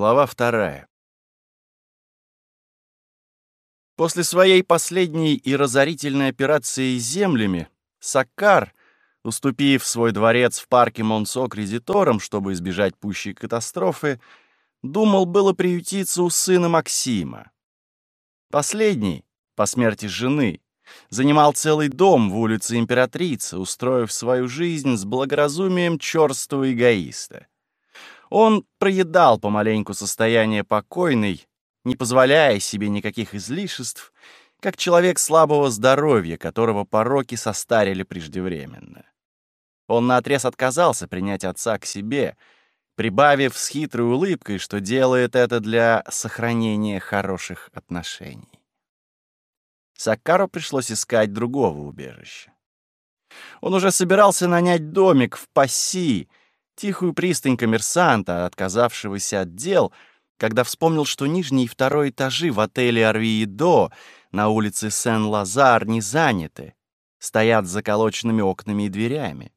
Глава вторая. После своей последней и разорительной операции с землями Саккар, уступив свой дворец в парке Монсо кредиторам, чтобы избежать пущей катастрофы, думал было приютиться у сына Максима. Последний, по смерти жены, занимал целый дом в улице Императрицы, устроив свою жизнь с благоразумием черстого эгоиста. Он проедал помаленьку состояние покойной, не позволяя себе никаких излишеств, как человек слабого здоровья, которого пороки состарили преждевременно. Он наотрез отказался принять отца к себе, прибавив с хитрой улыбкой, что делает это для сохранения хороших отношений. Саккару пришлось искать другого убежища. Он уже собирался нанять домик в Пасси, тихую пристань коммерсанта, отказавшегося от дел — когда вспомнил, что нижний и второй этажи в отеле «Арвиидо» на улице Сен-Лазар не заняты, стоят с заколоченными окнами и дверями.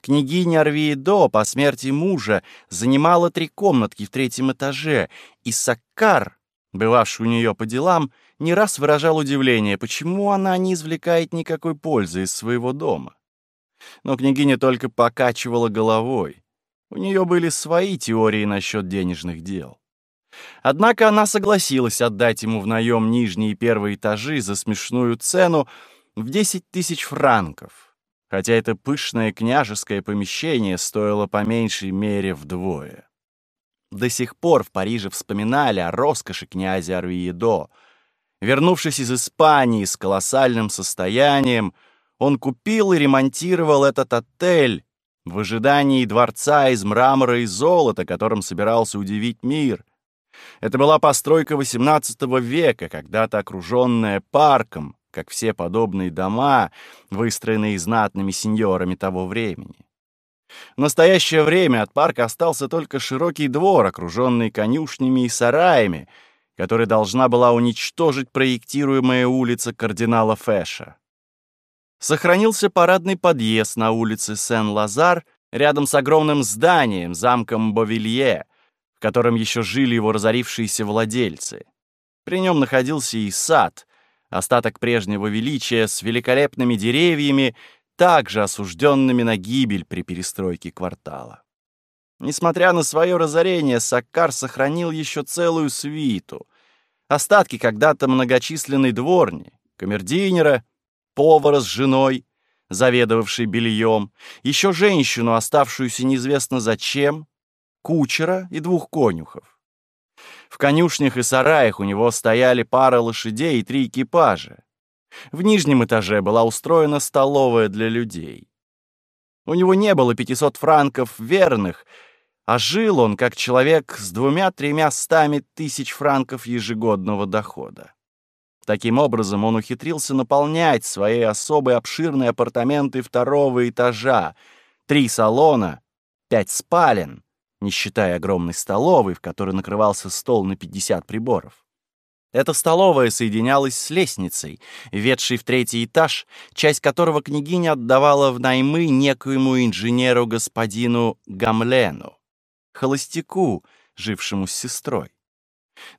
Княгиня Арвиидо по смерти мужа занимала три комнатки в третьем этаже, и Саккар, бывавший у нее по делам, не раз выражал удивление, почему она не извлекает никакой пользы из своего дома. Но княгиня только покачивала головой. У нее были свои теории насчет денежных дел. Однако она согласилась отдать ему в наем нижние первые этажи за смешную цену в 10 тысяч франков, хотя это пышное княжеское помещение стоило по меньшей мере вдвое. До сих пор в Париже вспоминали о роскоши князя Арвиедо. Вернувшись из Испании с колоссальным состоянием, он купил и ремонтировал этот отель в ожидании дворца из мрамора и золота, которым собирался удивить мир — это была постройка XVIII века, когда-то окруженная парком, как все подобные дома, выстроенные знатными сеньорами того времени. В настоящее время от парка остался только широкий двор, окруженный конюшнями и сараями, который должна была уничтожить проектируемая улица кардинала Фэша. Сохранился парадный подъезд на улице Сен-Лазар рядом с огромным зданием, замком Бовилье, котором еще жили его разорившиеся владельцы. При нем находился и сад, остаток прежнего величия с великолепными деревьями, также осужденными на гибель при перестройке квартала. Несмотря на свое разорение, Саккар сохранил еще целую свиту. Остатки когда-то многочисленной дворни, камердинера, повара с женой, заведовавшей бельем, еще женщину, оставшуюся неизвестно зачем, кучера и двух конюхов. В конюшнях и сараях у него стояли пара лошадей и три экипажа. В нижнем этаже была устроена столовая для людей. У него не было 500 франков верных, а жил он как человек с двумя-тремя стами тысяч франков ежегодного дохода. Таким образом, он ухитрился наполнять свои особые обширные апартаменты второго этажа, три салона, пять спален, не считая огромной столовой, в которой накрывался стол на 50 приборов. Эта столовая соединялась с лестницей, ведшей в третий этаж, часть которого княгиня отдавала в наймы некоему инженеру господину Гамлену, холостяку, жившему с сестрой.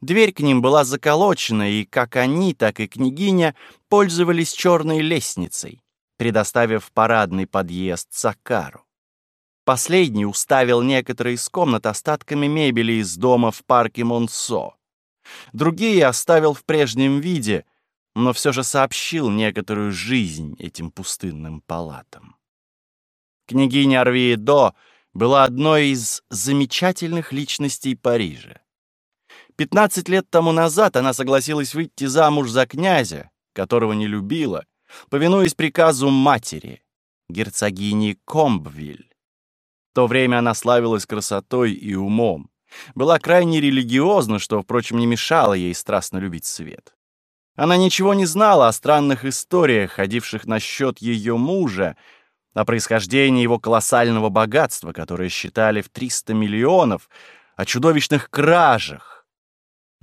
Дверь к ним была заколочена, и как они, так и княгиня пользовались черной лестницей, предоставив парадный подъезд Сакару. Последний уставил некоторые из комнат остатками мебели из дома в парке Монсо. Другие оставил в прежнем виде, но все же сообщил некоторую жизнь этим пустынным палатам. Княгиня Арвиедо была одной из замечательных личностей Парижа. Пятнадцать лет тому назад она согласилась выйти замуж за князя, которого не любила, повинуясь приказу матери, герцогини Комбвиль то время она славилась красотой и умом. Была крайне религиозна, что, впрочем, не мешало ей страстно любить свет. Она ничего не знала о странных историях, ходивших насчет ее мужа, о происхождении его колоссального богатства, которое считали в 300 миллионов, о чудовищных кражах.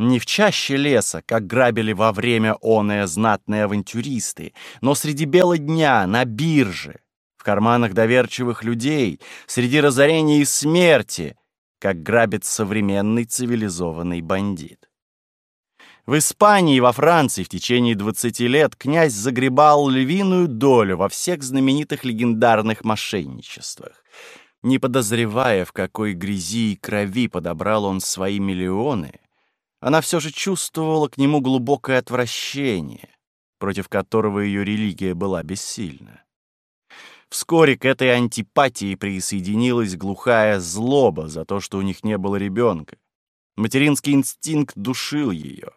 Не в чаще леса, как грабили во время оное знатные авантюристы, но среди бела дня, на бирже, в карманах доверчивых людей, среди разорения и смерти, как грабит современный цивилизованный бандит. В Испании и во Франции в течение 20 лет князь загребал львиную долю во всех знаменитых легендарных мошенничествах. Не подозревая, в какой грязи и крови подобрал он свои миллионы, она все же чувствовала к нему глубокое отвращение, против которого ее религия была бессильна. Вскоре к этой антипатии присоединилась глухая злоба за то, что у них не было ребенка. Материнский инстинкт душил ее.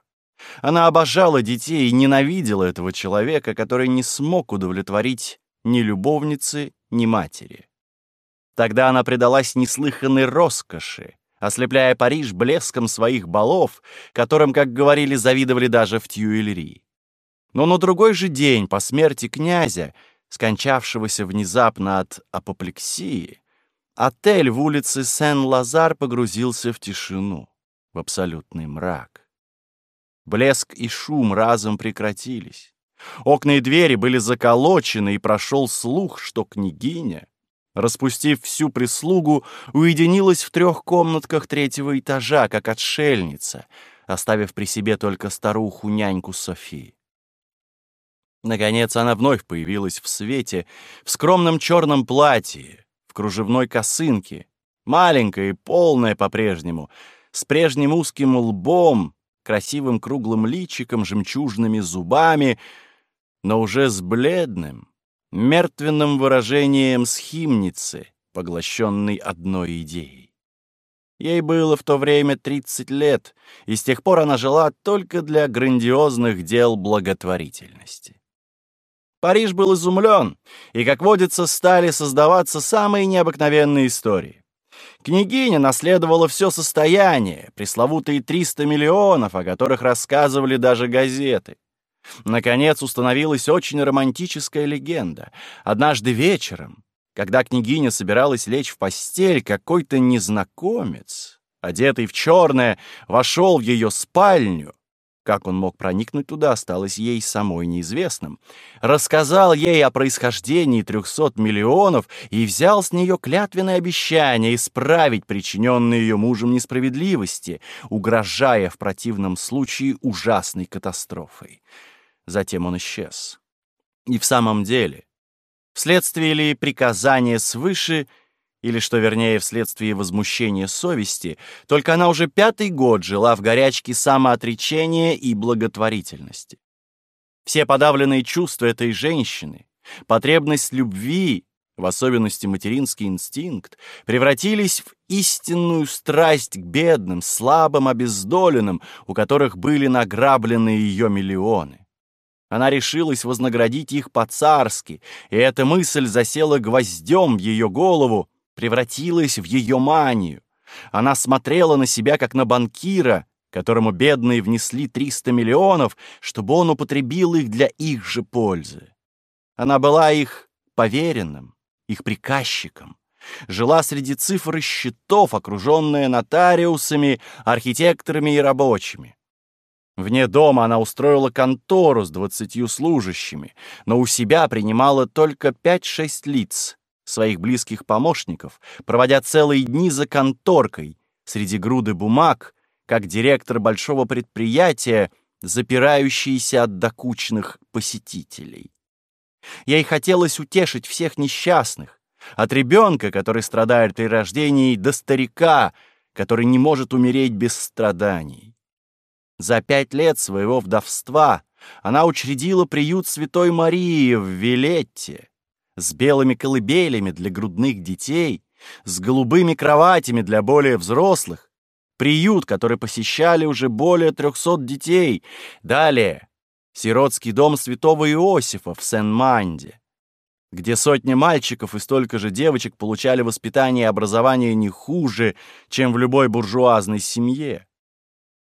Она обожала детей и ненавидела этого человека, который не смог удовлетворить ни любовницы, ни матери. Тогда она предалась неслыханной роскоши, ослепляя Париж блеском своих балов, которым, как говорили, завидовали даже в Тюильри. Но на другой же день, по смерти князя, скончавшегося внезапно от апоплексии, отель в улице Сен-Лазар погрузился в тишину, в абсолютный мрак. Блеск и шум разом прекратились. Окна и двери были заколочены, и прошел слух, что княгиня, распустив всю прислугу, уединилась в трех комнатках третьего этажа, как отшельница, оставив при себе только старуху-няньку Софи. Наконец она вновь появилась в свете, в скромном черном платье, в кружевной косынке, маленькая и полная по-прежнему, с прежним узким лбом, красивым круглым личиком, жемчужными зубами, но уже с бледным, мертвенным выражением схимницы, поглощенной одной идеей. Ей было в то время 30 лет, и с тех пор она жила только для грандиозных дел благотворительности. Париж был изумлен, и, как водится, стали создаваться самые необыкновенные истории. Княгиня наследовала все состояние, пресловутые 300 миллионов, о которых рассказывали даже газеты. Наконец установилась очень романтическая легенда. Однажды вечером, когда княгиня собиралась лечь в постель, какой-то незнакомец, одетый в черное, вошел в ее спальню как он мог проникнуть туда, осталось ей самой неизвестным. Рассказал ей о происхождении трехсот миллионов и взял с нее клятвенное обещание исправить причиненные ее мужем несправедливости, угрожая в противном случае ужасной катастрофой. Затем он исчез. И в самом деле, вследствие ли приказания свыше — или, что вернее, вследствие возмущения совести, только она уже пятый год жила в горячке самоотречения и благотворительности. Все подавленные чувства этой женщины, потребность любви, в особенности материнский инстинкт, превратились в истинную страсть к бедным, слабым, обездоленным, у которых были награблены ее миллионы. Она решилась вознаградить их по-царски, и эта мысль засела гвоздем в ее голову, превратилась в ее манию. Она смотрела на себя, как на банкира, которому бедные внесли 300 миллионов, чтобы он употребил их для их же пользы. Она была их поверенным, их приказчиком. Жила среди цифр и счетов, окруженная нотариусами, архитекторами и рабочими. Вне дома она устроила контору с двадцатью служащими, но у себя принимала только 5-6 лиц, своих близких помощников, проводя целые дни за конторкой, среди груды бумаг, как директор большого предприятия, запирающийся от докучных посетителей. Ей хотелось утешить всех несчастных, от ребенка, который страдает при рождении, до старика, который не может умереть без страданий. За пять лет своего вдовства она учредила приют Святой Марии в Вилетте, с белыми колыбелями для грудных детей, с голубыми кроватями для более взрослых, приют, который посещали уже более трехсот детей. Далее сиротский дом святого Иосифа в Сен-Манде, где сотни мальчиков и столько же девочек получали воспитание и образование не хуже, чем в любой буржуазной семье.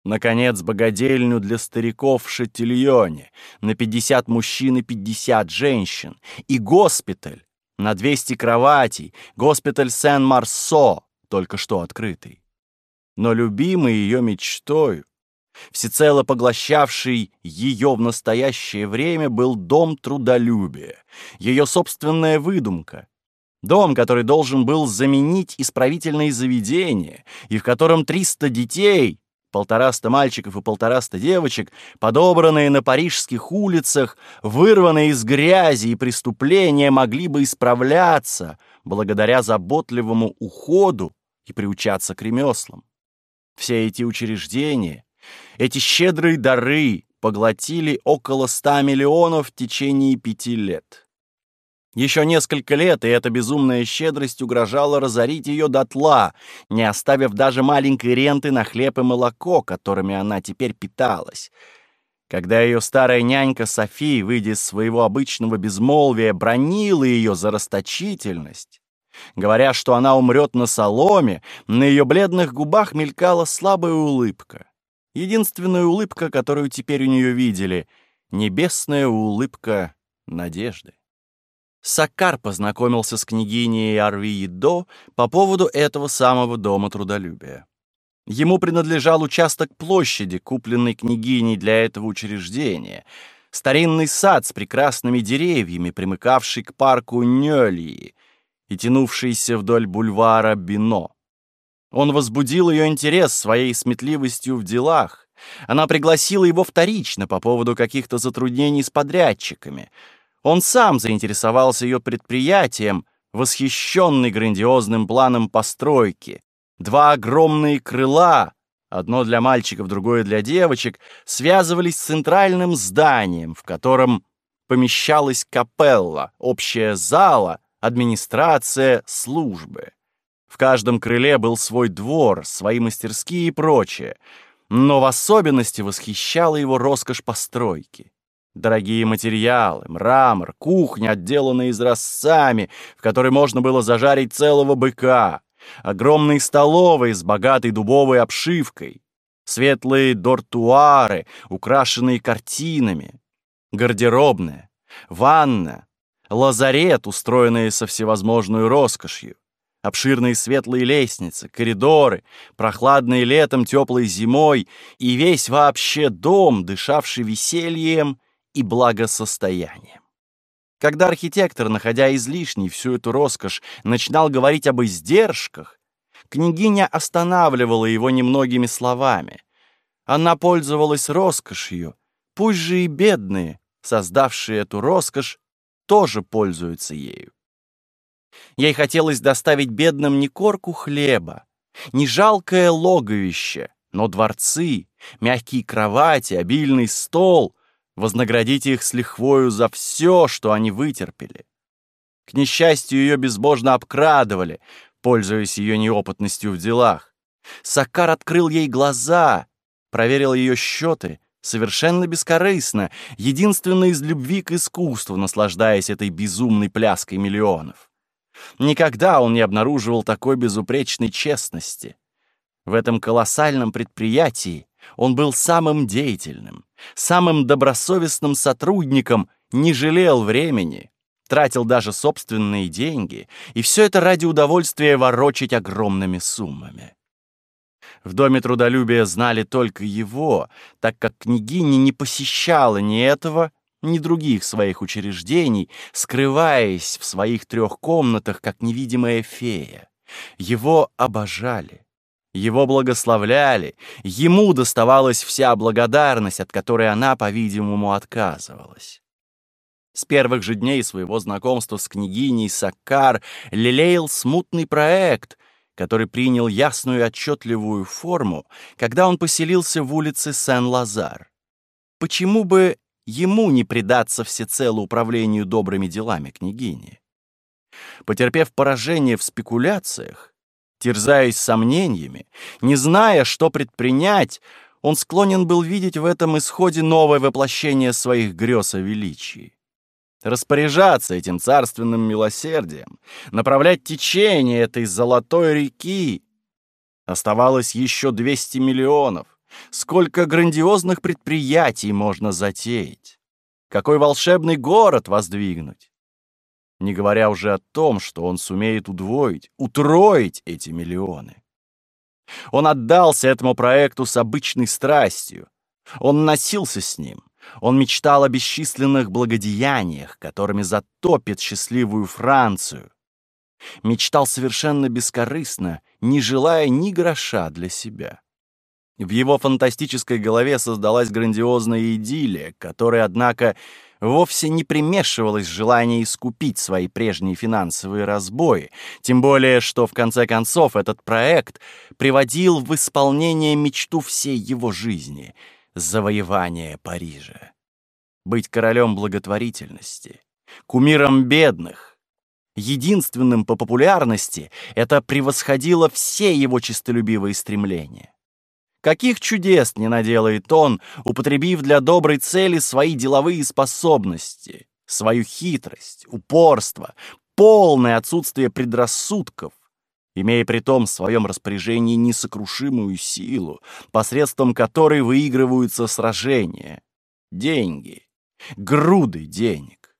Наконец, богадельню для стариков в Шатильоне. На 50 мужчин и 50 женщин. И госпиталь. На 200 кроватей, госпиталь Сен-Марсо, только что открытый. Но любимой ее мечтою, всецело поглощавший ее в настоящее время, был дом трудолюбия, ее собственная выдумка, Дом, который должен был заменить исправительные заведения, и в котором 300 детей, полтораста мальчиков и полтораста девочек, подобранные на парижских улицах, вырванные из грязи и преступления, могли бы исправляться благодаря заботливому уходу и приучаться к ремеслам. Все эти учреждения, эти щедрые дары поглотили около 100 миллионов в течение пяти лет. Еще несколько лет, и эта безумная щедрость угрожала разорить ее дотла, не оставив даже маленькой ренты на хлеб и молоко, которыми она теперь питалась. Когда ее старая нянька Софи, выйдя из своего обычного безмолвия, бронила ее за расточительность, говоря, что она умрет на соломе, на ее бледных губах мелькала слабая улыбка. Единственная улыбка, которую теперь у нее видели — небесная улыбка надежды. Саккар познакомился с княгиней Арвиидо по поводу этого самого дома трудолюбия. Ему принадлежал участок площади, купленный княгиней для этого учреждения, старинный сад с прекрасными деревьями, примыкавший к парку Нёлии и тянувшийся вдоль бульвара Бино. Он возбудил ее интерес своей сметливостью в делах. Она пригласила его вторично по поводу каких-то затруднений с подрядчиками — он сам заинтересовался ее предприятием, восхищенный грандиозным планом постройки. Два огромные крыла, одно для мальчиков, другое для девочек, связывались с центральным зданием, в котором помещалась капелла, общая зала, администрация, службы. В каждом крыле был свой двор, свои мастерские и прочее, но в особенности восхищала его роскошь постройки. Дорогие материалы, мрамор, кухня, отделанная изразцами, в которой можно было зажарить целого быка, огромные столовые с богатой дубовой обшивкой, светлые дортуары, украшенные картинами, гардеробная, ванна, лазарет, устроенные со всевозможной роскошью, обширные светлые лестницы, коридоры, прохладные летом, теплой зимой и весь вообще дом, дышавший весельем и благосостоянием. Когда архитектор, находя излишней всю эту роскошь, начинал говорить об издержках, княгиня останавливала его немногими словами. Она пользовалась роскошью, пусть же и бедные, создавшие эту роскошь, тоже пользуются ею. Ей хотелось доставить бедным не корку хлеба, не жалкое логовище, но дворцы, мягкие кровати, обильный стол, вознаградить их с лихвою за все, что они вытерпели. К несчастью, ее безбожно обкрадывали, пользуясь ее неопытностью в делах. Сакар открыл ей глаза, проверил ее счеты, совершенно бескорыстно, единственно из любви к искусству, наслаждаясь этой безумной пляской миллионов. Никогда он не обнаруживал такой безупречной честности. В этом колоссальном предприятии он был самым деятельным, самым добросовестным сотрудником, не жалел времени, тратил даже собственные деньги, и все это ради удовольствия ворочать огромными суммами. В Доме трудолюбия знали только его, так как княгиня не посещала ни этого, ни других своих учреждений, скрываясь в своих трех комнатах, как невидимая фея. Его обожали. Его благословляли, ему доставалась вся благодарность, от которой она, по-видимому, отказывалась. С первых же дней своего знакомства с княгиней Саккар лелеял смутный проект, который принял ясную и отчетливую форму, когда он поселился в улице Сен-Лазар. Почему бы ему не предаться всецело управлению добрыми делами княгини? Потерпев поражение в спекуляциях, терзаясь сомнениями, не зная, что предпринять, он склонен был видеть в этом исходе новое воплощение своих грез о величии. Распоряжаться этим царственным милосердием, направлять течение этой золотой реки. Оставалось еще 200 миллионов. Сколько грандиозных предприятий можно затеять? Какой волшебный город воздвигнуть? Не говоря уже о том, что он сумеет удвоить, утроить эти миллионы. Он отдался этому проекту с обычной страстью. Он носился с ним. Он мечтал о бесчисленных благодеяниях, которыми затопит счастливую Францию. Мечтал совершенно бескорыстно, не желая ни гроша для себя. В его фантастической голове создалась грандиозная идиллия, которая, однако, вовсе не примешивалось желание искупить свои прежние финансовые разбои, тем более, что в конце концов этот проект приводил в исполнение мечту всей его жизни — завоевание Парижа. Быть королем благотворительности, кумиром бедных, единственным по популярности, это превосходило все его честолюбивые стремления. Каких чудес не наделает он, употребив для доброй цели свои деловые способности, свою хитрость, упорство, полное отсутствие предрассудков, имея при том в своем распоряжении несокрушимую силу, посредством которой выигрываются сражения, деньги, груды денег.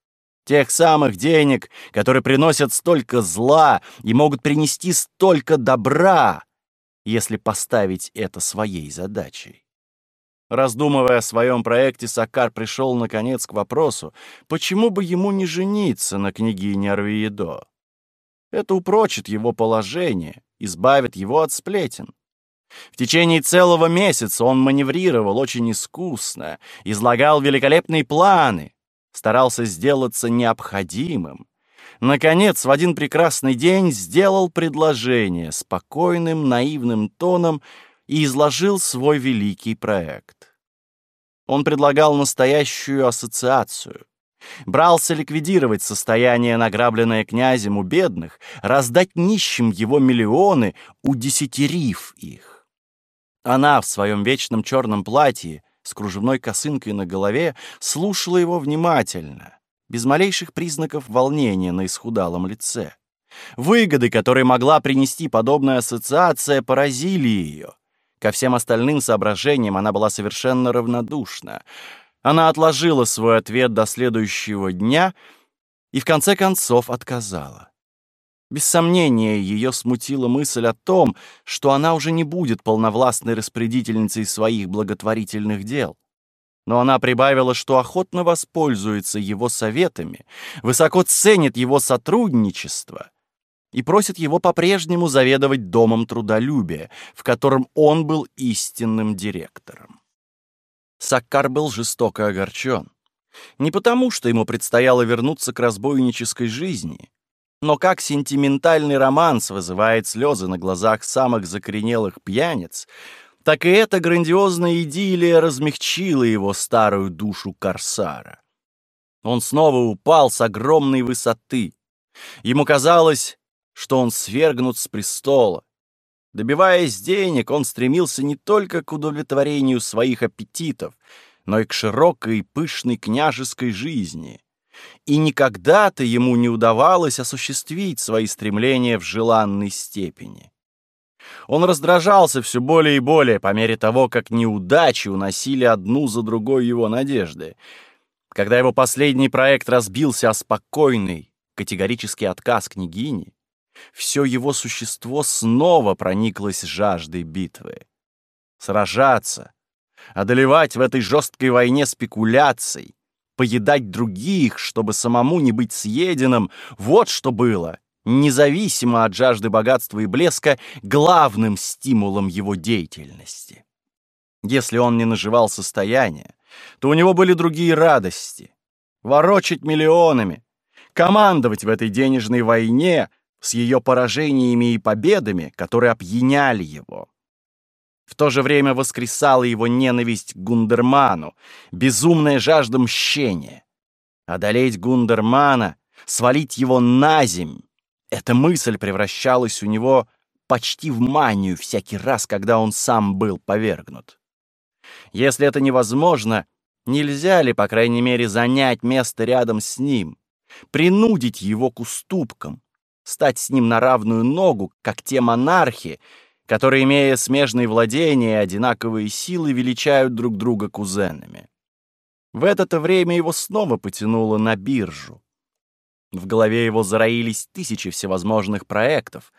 Тех самых денег, которые приносят столько зла и могут принести столько добра, если поставить это своей задачей. Раздумывая о своем проекте, Сакар пришел, наконец, к вопросу, почему бы ему не жениться на княгине Арвиедо. Это упрочит его положение, избавит его от сплетен. В течение целого месяца он маневрировал очень искусно, излагал великолепные планы, старался сделаться необходимым, наконец, в один прекрасный день сделал предложение спокойным, наивным тоном и изложил свой великий проект. Он предлагал настоящую ассоциацию. Брался ликвидировать состояние, награбленное князем у бедных, раздать нищим его миллионы, удесятерив их. Она в своем вечном черном платье с кружевной косынкой на голове слушала его внимательно, без малейших признаков волнения на исхудалом лице. Выгоды, которые могла принести подобная ассоциация, поразили ее. Ко всем остальным соображениям она была совершенно равнодушна. Она отложила свой ответ до следующего дня и в конце концов отказала. Без сомнения, ее смутила мысль о том, что она уже не будет полновластной распорядительницей своих благотворительных дел но она прибавила, что охотно воспользуется его советами, высоко ценит его сотрудничество и просит его по-прежнему заведовать домом трудолюбия, в котором он был истинным директором. Саккар был жестоко огорчен. Не потому, что ему предстояло вернуться к разбойнической жизни, но как сентиментальный романс вызывает слезы на глазах самых закоренелых пьяниц, так и эта грандиозная идиллия размягчила его старую душу корсара. Он снова упал с огромной высоты. Ему казалось, что он свергнут с престола. Добиваясь денег, он стремился не только к удовлетворению своих аппетитов, но и к широкой и пышной княжеской жизни. И никогда-то ему не удавалось осуществить свои стремления в желанной степени. Он раздражался все более и более по мере того, как неудачи уносили одну за другой его надежды. Когда его последний проект разбился о спокойный, категорический отказ княгини, все его существо снова прониклось жаждой битвы. Сражаться, одолевать в этой жесткой войне спекуляций, поедать других, чтобы самому не быть съеденным — вот что было независимо от жажды богатства и блеска, главным стимулом его деятельности. Если он не наживал состояние, то у него были другие радости. Ворочать миллионами, командовать в этой денежной войне с ее поражениями и победами, которые опьяняли его. В то же время воскресала его ненависть к Гундерману, безумная жажда мщения. Одолеть Гундермана, свалить его на земь, эта мысль превращалась у него почти в манию всякий раз, когда он сам был повергнут. Если это невозможно, нельзя ли, по крайней мере, занять место рядом с ним, принудить его к уступкам, стать с ним на равную ногу, как те монархи, которые, имея смежные владения и одинаковые силы, величают друг друга кузенами. В это время его снова потянуло на биржу. В голове его зароились тысячи всевозможных проектов,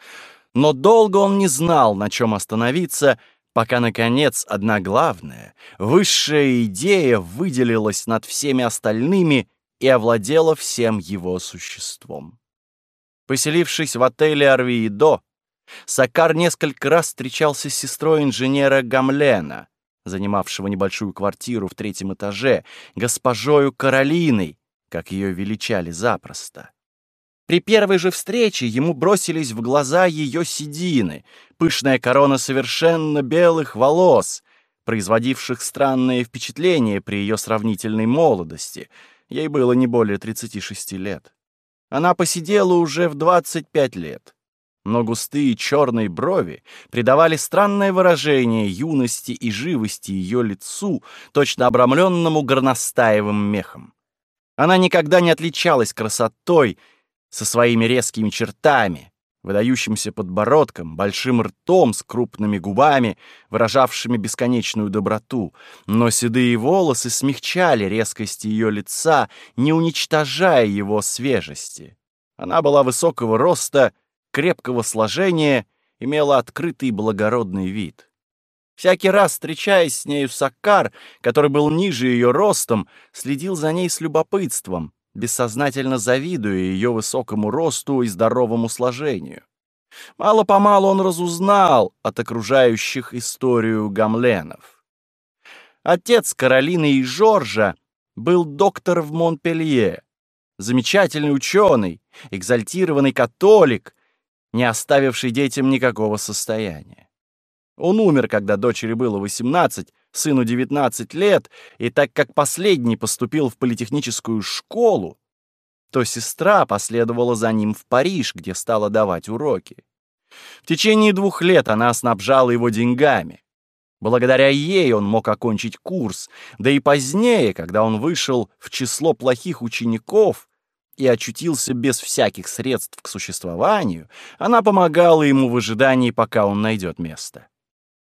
но долго он не знал, на чем остановиться, пока, наконец, одна главная, высшая идея выделилась над всеми остальными и овладела всем его существом. Поселившись в отеле Арвиидо, Сакар несколько раз встречался с сестрой инженера Гамлена, занимавшего небольшую квартиру в третьем этаже, госпожою Каролиной, как ее величали запросто. При первой же встрече ему бросились в глаза ее седины, пышная корона совершенно белых волос, производивших странное впечатление при ее сравнительной молодости. Ей было не более 36 лет. Она посидела уже в 25 лет но густые черные брови придавали странное выражение юности и живости ее лицу, точно обрамленному горностаевым мехом. Она никогда не отличалась красотой со своими резкими чертами, выдающимся подбородком, большим ртом с крупными губами, выражавшими бесконечную доброту, но седые волосы смягчали резкость ее лица, не уничтожая его свежести. Она была высокого роста, крепкого сложения, имела открытый благородный вид. Всякий раз, встречаясь с нею Саккар, который был ниже ее ростом, следил за ней с любопытством, бессознательно завидуя ее высокому росту и здоровому сложению. Мало-помалу он разузнал от окружающих историю гамленов. Отец Каролины и Жоржа был доктор в Монпелье, замечательный ученый, экзальтированный католик, не оставивший детям никакого состояния. Он умер, когда дочери было 18, сыну 19 лет, и так как последний поступил в политехническую школу, то сестра последовала за ним в Париж, где стала давать уроки. В течение двух лет она снабжала его деньгами. Благодаря ей он мог окончить курс, да и позднее, когда он вышел в число плохих учеников, и очутился без всяких средств к существованию, она помогала ему в ожидании, пока он найдет место.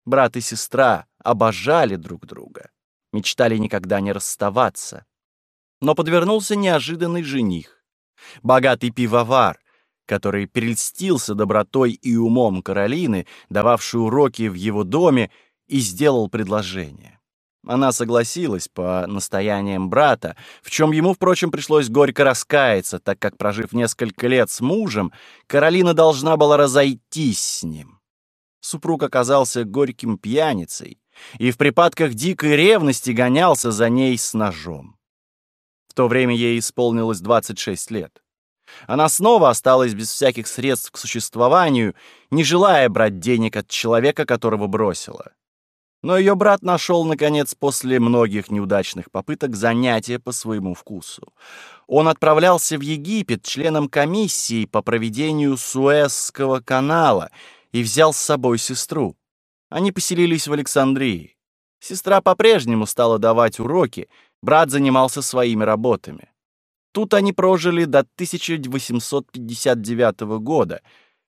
Брат и сестра обожали друг друга, мечтали никогда не расставаться. Но подвернулся неожиданный жених, богатый пивовар, который перельстился добротой и умом Каролины, дававшей уроки в его доме, и сделал предложение. Она согласилась по настояниям брата, в чем ему, впрочем, пришлось горько раскаяться, так как, прожив несколько лет с мужем, Каролина должна была разойтись с ним. Супруг оказался горьким пьяницей и в припадках дикой ревности гонялся за ней с ножом. В то время ей исполнилось 26 лет. Она снова осталась без всяких средств к существованию, не желая брать денег от человека, которого бросила. Но ее брат нашел, наконец, после многих неудачных попыток занятия по своему вкусу. Он отправлялся в Египет членом комиссии по проведению Суэзского канала и взял с собой сестру. Они поселились в Александрии. Сестра по-прежнему стала давать уроки, брат занимался своими работами. Тут они прожили до 1859 года.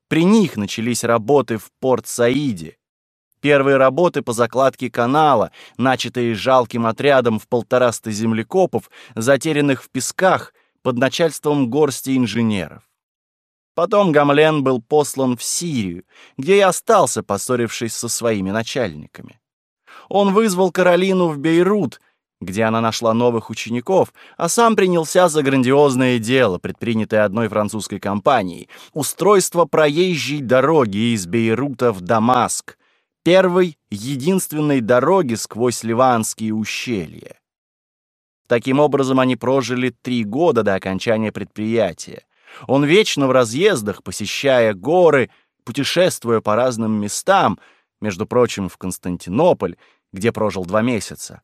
При них начались работы в Порт-Саиде, Первые работы по закладке канала, начатые жалким отрядом в полтораста землекопов, затерянных в песках под начальством горсти инженеров. Потом Гамлен был послан в Сирию, где и остался, поссорившись со своими начальниками. Он вызвал Каролину в Бейрут, где она нашла новых учеников, а сам принялся за грандиозное дело, предпринятое одной французской компанией — устройство проезжей дороги из Бейрута в Дамаск, первой, единственной дороги сквозь Ливанские ущелья. Таким образом, они прожили три года до окончания предприятия. Он вечно в разъездах, посещая горы, путешествуя по разным местам, между прочим, в Константинополь, где прожил два месяца.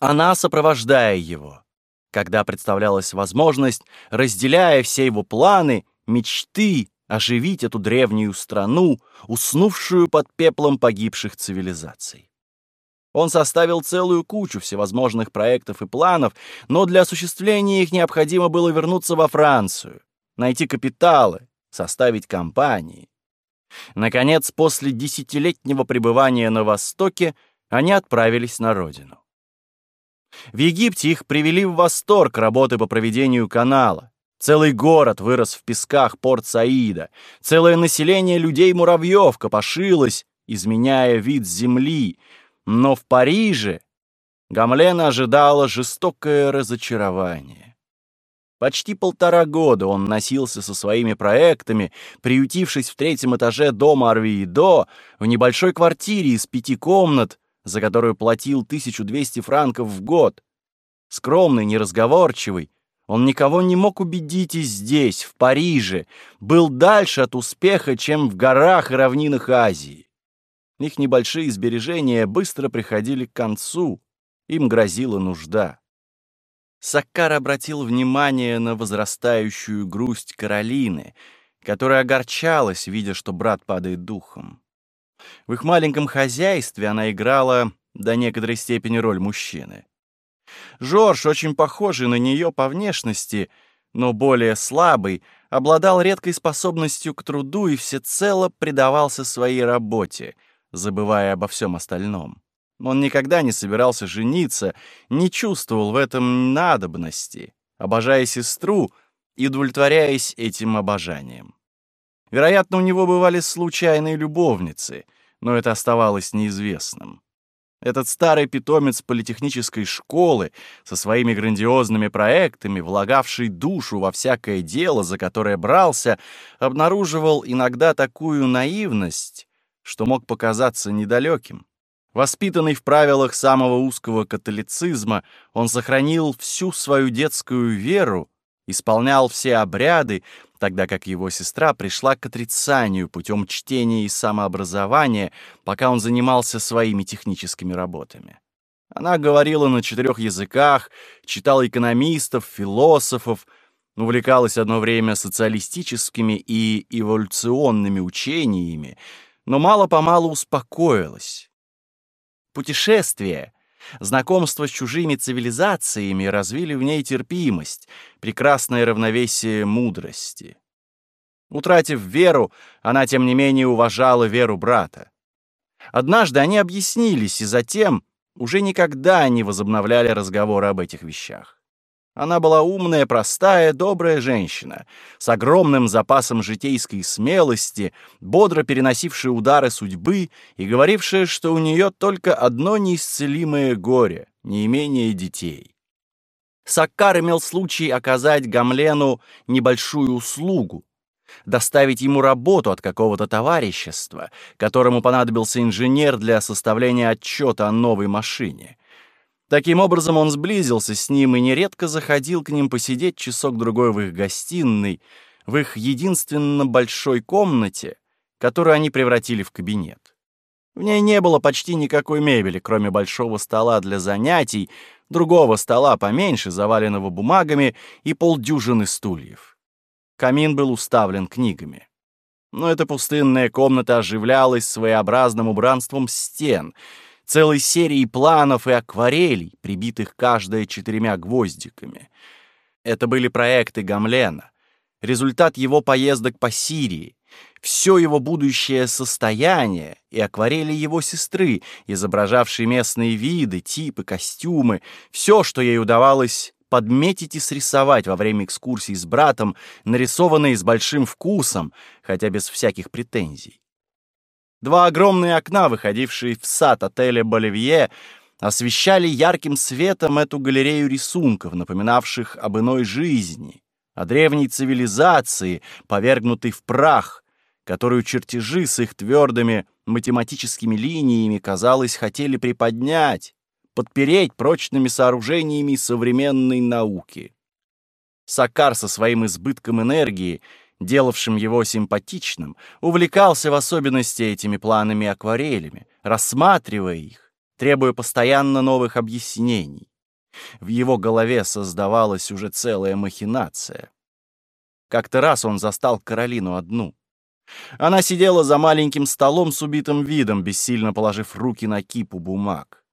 Она сопровождая его, когда представлялась возможность, разделяя все его планы, мечты оживить эту древнюю страну, уснувшую под пеплом погибших цивилизаций. Он составил целую кучу всевозможных проектов и планов, но для осуществления их необходимо было вернуться во Францию, найти капиталы, составить компании. Наконец, после десятилетнего пребывания на Востоке, они отправились на родину. В Египте их привели в восторг работы по проведению канала. Целый город вырос в песках порт Саида. Целое население людей-муравьев копошилось, изменяя вид земли. Но в Париже Гамлена ожидало жестокое разочарование. Почти полтора года он носился со своими проектами, приютившись в третьем этаже дома Арвиидо в небольшой квартире из пяти комнат, за которую платил 1200 франков в год. Скромный, неразговорчивый, он никого не мог убедить и здесь, в Париже, был дальше от успеха, чем в горах и равнинах Азии. Их небольшие сбережения быстро приходили к концу, им грозила нужда. Саккар обратил внимание на возрастающую грусть Каролины, которая огорчалась, видя, что брат падает духом. В их маленьком хозяйстве она играла до некоторой степени роль мужчины. Жорж, очень похожий на нее по внешности, но более слабый, обладал редкой способностью к труду и всецело предавался своей работе, забывая обо всем остальном. Он никогда не собирался жениться, не чувствовал в этом надобности, обожая сестру и удовлетворяясь этим обожанием. Вероятно, у него бывали случайные любовницы, но это оставалось неизвестным. Этот старый питомец политехнической школы со своими грандиозными проектами, влагавший душу во всякое дело, за которое брался, обнаруживал иногда такую наивность, что мог показаться недалеким. Воспитанный в правилах самого узкого католицизма, он сохранил всю свою детскую веру, исполнял все обряды, тогда как его сестра пришла к отрицанию путем чтения и самообразования, пока он занимался своими техническими работами. Она говорила на четырех языках, читала экономистов, философов, увлекалась одно время социалистическими и эволюционными учениями, но мало-помалу успокоилась Путешествия, знакомство с чужими цивилизациями развили в ней терпимость, прекрасное равновесие мудрости. Утратив веру, она, тем не менее, уважала веру брата. Однажды они объяснились, и затем уже никогда не возобновляли разговоры об этих вещах. Она была умная, простая, добрая женщина, с огромным запасом житейской смелости, бодро переносившая удары судьбы и говорившая, что у нее только одно неисцелимое горе — неимение детей. Саккар имел случай оказать Гамлену небольшую услугу, доставить ему работу от какого-то товарищества, которому понадобился инженер для составления отчета о новой машине — Таким образом, он сблизился с ним и нередко заходил к ним посидеть часок-другой в их гостиной, в их единственно большой комнате, которую они превратили в кабинет. В ней не было почти никакой мебели, кроме большого стола для занятий, другого стола поменьше, заваленного бумагами, и полдюжины стульев. Камин был уставлен книгами. Но эта пустынная комната оживлялась своеобразным убранством стен — целой серией планов и акварелей, прибитых каждая четырьмя гвоздиками. Это были проекты Гамлена, результат его поездок по Сирии, все его будущее состояние и акварели его сестры, изображавшие местные виды, типы, костюмы, все, что ей удавалось подметить и срисовать во время экскурсий с братом, нарисованные с большим вкусом, хотя без всяких претензий. Два огромные окна, выходившие в сад отеля «Боливье», освещали ярким светом эту галерею рисунков, напоминавших об иной жизни, о древней цивилизации, повергнутой в прах, которую чертежи с их твердыми математическими линиями, казалось, хотели приподнять, подпереть прочными сооружениями современной науки. Сакар со своим избытком энергии — делавшим его симпатичным, увлекался в особенности этими планами акварелями, рассматривая их, требуя постоянно новых объяснений. В его голове создавалась уже целая махинация. Как-то раз он застал Каролину одну. Она сидела за маленьким столом с убитым видом, бессильно положив руки на кипу бумаг.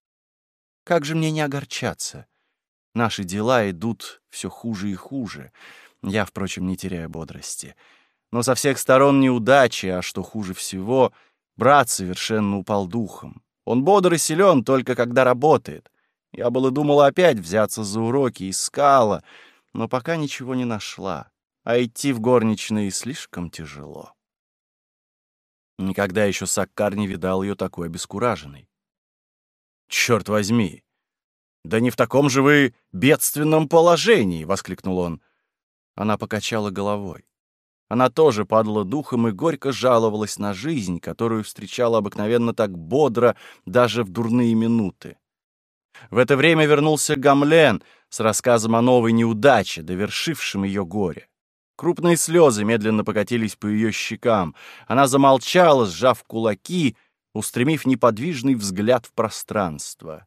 «Как же мне не огорчаться? Наши дела идут все хуже и хуже. Я, впрочем, не теряю бодрости. Но со всех сторон неудачи, а что хуже всего, брат совершенно упал духом. Он бодр и силен только когда работает. Я было думала опять взяться за уроки, искала, но пока ничего не нашла. А идти в горничные слишком тяжело. Никогда еще Саккар не видал ее такой обескураженной. «Черт возьми! Да не в таком же вы бедственном положении!» — воскликнул он. Она покачала головой. Она тоже падала духом и горько жаловалась на жизнь, которую встречала обыкновенно так бодро даже в дурные минуты. В это время вернулся Гамлен с рассказом о новой неудаче, довершившем ее горе. Крупные слезы медленно покатились по ее щекам. Она замолчала, сжав кулаки, устремив неподвижный взгляд в пространство.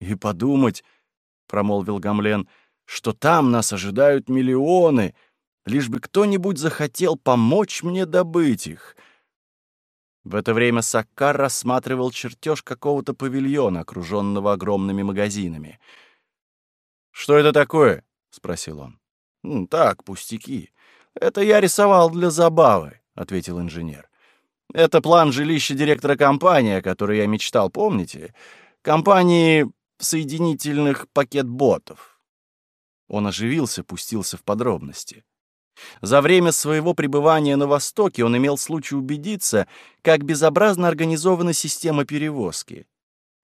«И подумать», — промолвил Гамлен, — «что там нас ожидают миллионы, лишь бы кто-нибудь захотел помочь мне добыть их». В это время Саккар рассматривал чертеж какого-то павильона, окруженного огромными магазинами. «Что это такое?» — спросил он. «Ну, «Так, пустяки. Это я рисовал для забавы», — ответил инженер. «Это план жилища директора компании, о которой я мечтал, помните? Компании соединительных пакет-ботов». Он оживился, пустился в подробности. За время своего пребывания на Востоке он имел случай убедиться, как безобразно организована система перевозки.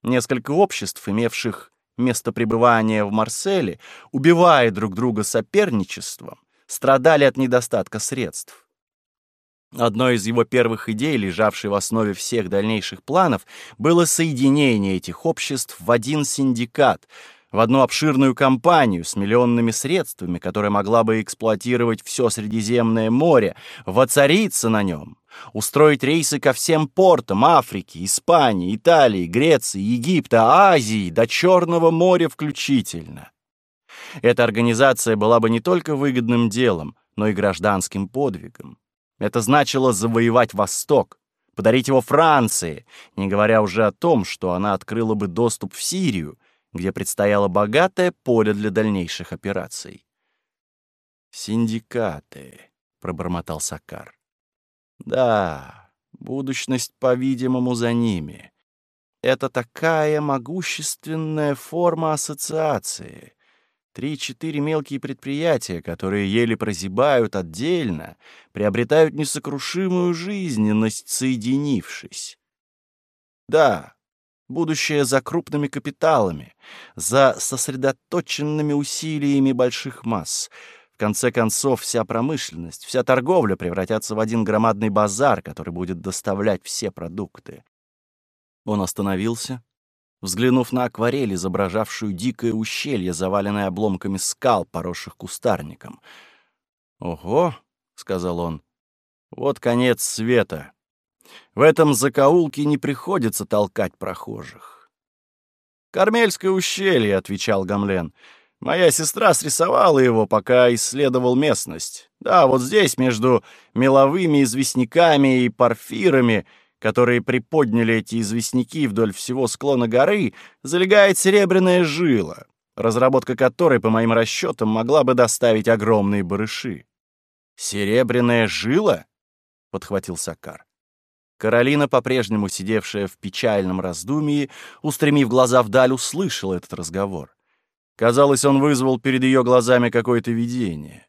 Несколько обществ, имевших место пребывания в Марселе, убивая друг друга соперничеством, страдали от недостатка средств. Одной из его первых идей, лежавшей в основе всех дальнейших планов, было соединение этих обществ в один синдикат, в одну обширную компанию с миллионными средствами, которая могла бы эксплуатировать все Средиземное море, воцариться на нем, устроить рейсы ко всем портам Африки, Испании, Италии, Греции, Египта, Азии, до Черного моря включительно. Эта организация была бы не только выгодным делом, но и гражданским подвигом. Это значило завоевать Восток, подарить его Франции, не говоря уже о том, что она открыла бы доступ в Сирию, где предстояло богатое поле для дальнейших операций. «Синдикаты», — пробормотал Сакар. Да, будущность, по-видимому, за ними. Это такая могущественная форма ассоциации. Три-четыре мелкие предприятия, которые еле прозябают отдельно, приобретают несокрушимую жизненность, соединившись. Да, будущее за крупными капиталами, за сосредоточенными усилиями больших масс — в конце концов, вся промышленность, вся торговля превратятся в один громадный базар, который будет доставлять все продукты. Он остановился, взглянув на акварель, изображавшую дикое ущелье, заваленное обломками скал, поросших кустарником. «Ого!» — сказал он. «Вот конец света. В этом закоулке не приходится толкать прохожих». «Кармельское ущелье», — отвечал Гамлен. Моя сестра срисовала его, пока исследовал местность. Да, вот здесь, между меловыми известняками и порфирами, которые приподняли эти известняки вдоль всего склона горы, залегает серебряная жила, разработка которой, по моим расчетам, могла бы доставить огромные барыши. «Серебряная жила?» — подхватил Сакар. Каролина, по-прежнему сидевшая в печальном раздумии, устремив глаза вдаль, услышала этот разговор. Казалось, он вызвал перед ее глазами какое-то видение.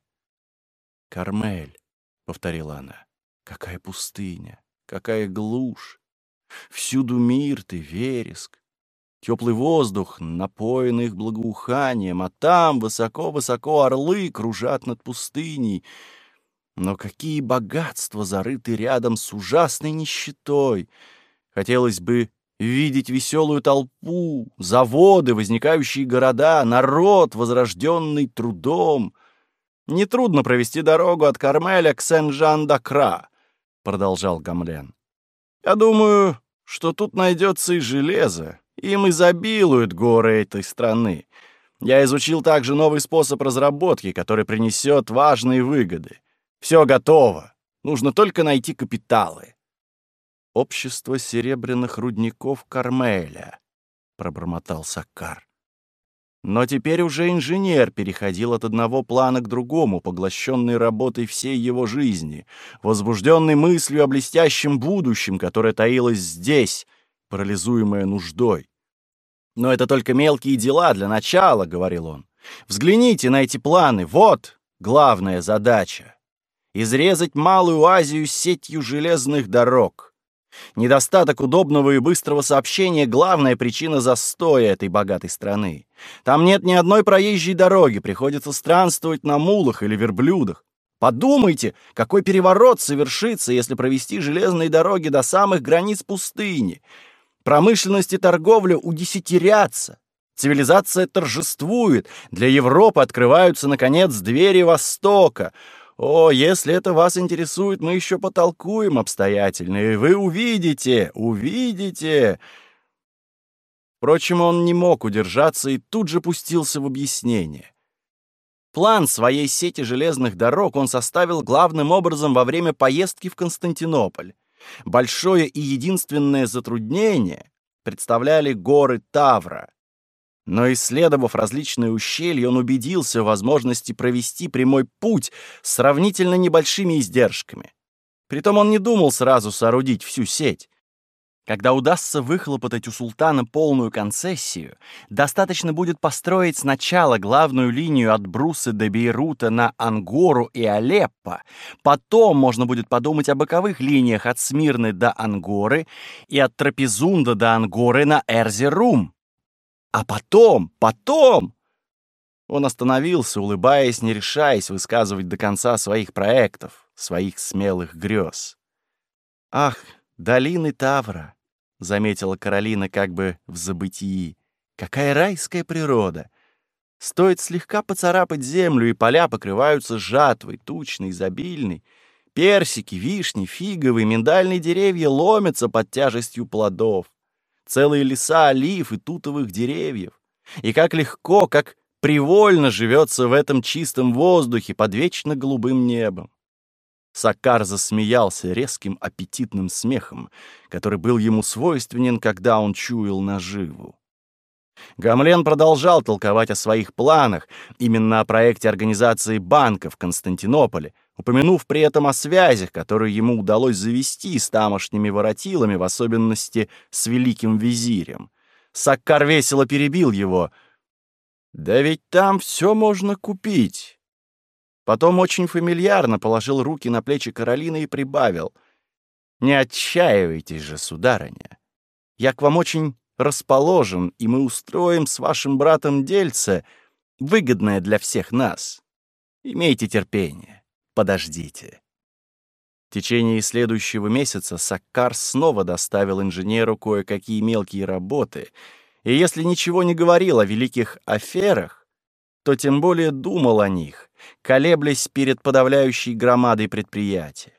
«Кармель», — повторила она, — «какая пустыня, какая глушь! Всюду мир ты, вереск, теплый воздух, напоенный их благоуханием, а там высоко-высоко орлы кружат над пустыней. Но какие богатства зарыты рядом с ужасной нищетой! Хотелось бы видеть веселую толпу, заводы, возникающие города, народ, возрожденный трудом. Нетрудно провести дорогу от Кармеля к Сен-Жан-Дакра, продолжал Гамлен. Я думаю, что тут найдется и железо. Им изобилуют горы этой страны. Я изучил также новый способ разработки, который принесет важные выгоды. Все готово. Нужно только найти капиталы. «Общество серебряных рудников Кармеля», — пробормотал Саккар. Но теперь уже инженер переходил от одного плана к другому, поглощенный работой всей его жизни, возбужденный мыслью о блестящем будущем, которое таилось здесь, парализуемое нуждой. «Но это только мелкие дела для начала», — говорил он. «Взгляните на эти планы, вот главная задача. Изрезать Малую Азию сетью железных дорог» Недостаток удобного и быстрого сообщения — главная причина застоя этой богатой страны. Там нет ни одной проезжей дороги, приходится странствовать на мулах или верблюдах. Подумайте, какой переворот совершится, если провести железные дороги до самых границ пустыни. Промышленность и торговля удесятерятся. Цивилизация торжествует. Для Европы открываются, наконец, двери Востока. О, если это вас интересует, мы еще потолкуем обстоятельно, и вы увидите, увидите. Впрочем, он не мог удержаться и тут же пустился в объяснение. План своей сети железных дорог он составил главным образом во время поездки в Константинополь. Большое и единственное затруднение представляли горы Тавра. Но исследовав различные ущелья, он убедился в возможности провести прямой путь с сравнительно небольшими издержками. Притом он не думал сразу соорудить всю сеть. Когда удастся выхлопотать у султана полную концессию, достаточно будет построить сначала главную линию от Бруса до Бейрута на Ангору и Алеппо, потом можно будет подумать о боковых линиях от Смирны до Ангоры и от Трапезунда до Ангоры на Эрзерум. А потом, потом... Он остановился, улыбаясь, не решаясь высказывать до конца своих проектов, своих смелых грез. «Ах, долины Тавра!» — заметила Каролина как бы в забытии. «Какая райская природа! Стоит слегка поцарапать землю, и поля покрываются жатвой, тучной, изобильной. Персики, вишни, фиговые, миндальные деревья ломятся под тяжестью плодов целые леса олив и тутовых деревьев. И как легко, как привольно живется в этом чистом воздухе под вечно голубым небом. Сакар засмеялся резким аппетитным смехом, который был ему свойственен, когда он чуял наживу. Гамлен продолжал толковать о своих планах, именно о проекте организации банка в Константинополе, упомянув при этом о связях, которые ему удалось завести с тамошними воротилами, в особенности с великим визирем. Саккар весело перебил его. «Да ведь там все можно купить». Потом очень фамильярно положил руки на плечи Каролины и прибавил. «Не отчаивайтесь же, сударыня. Я к вам очень расположен, и мы устроим с вашим братом дельце, выгодное для всех нас. Имейте терпение» подождите». В течение следующего месяца Саккар снова доставил инженеру кое-какие мелкие работы, и если ничего не говорил о великих аферах, то тем более думал о них, колеблясь перед подавляющей громадой предприятия.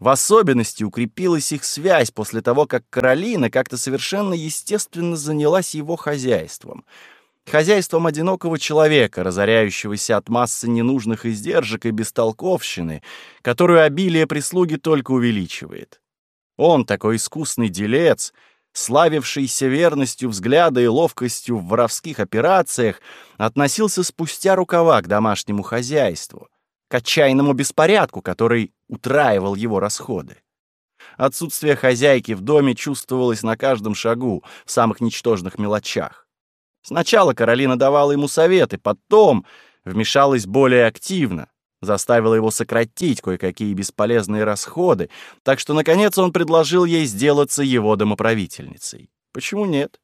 В особенности укрепилась их связь после того, как Каролина как-то совершенно естественно занялась его хозяйством — хозяйством одинокого человека, разоряющегося от массы ненужных издержек и бестолковщины, которую обилие прислуги только увеличивает. Он, такой искусный делец, славившийся верностью взгляда и ловкостью в воровских операциях, относился спустя рукава к домашнему хозяйству, к отчаянному беспорядку, который утраивал его расходы. Отсутствие хозяйки в доме чувствовалось на каждом шагу, в самых ничтожных мелочах. Сначала Каролина давала ему советы, потом вмешалась более активно, заставила его сократить кое-какие бесполезные расходы, так что, наконец, он предложил ей сделаться его домоправительницей. Почему нет?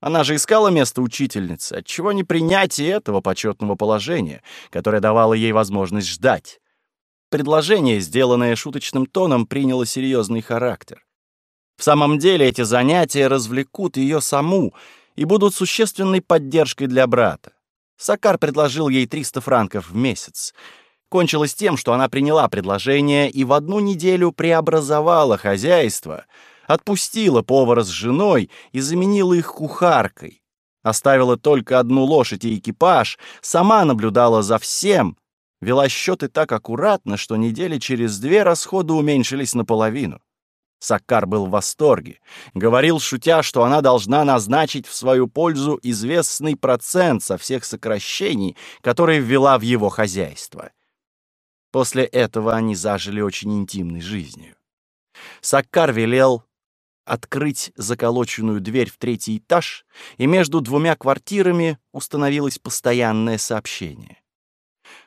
Она же искала место учительницы, отчего не принять и этого почетного положения, которое давало ей возможность ждать. Предложение, сделанное шуточным тоном, приняло серьезный характер. В самом деле эти занятия развлекут ее саму, и будут существенной поддержкой для брата. Сакар предложил ей 300 франков в месяц. Кончилось тем, что она приняла предложение и в одну неделю преобразовала хозяйство, отпустила повара с женой и заменила их кухаркой. Оставила только одну лошадь и экипаж, сама наблюдала за всем, вела счеты так аккуратно, что недели через две расходы уменьшились наполовину. Саккар был в восторге. Говорил, шутя, что она должна назначить в свою пользу известный процент со всех сокращений, которые ввела в его хозяйство. После этого они зажили очень интимной жизнью. Саккар велел открыть заколоченную дверь в третий этаж, и между двумя квартирами установилось постоянное сообщение.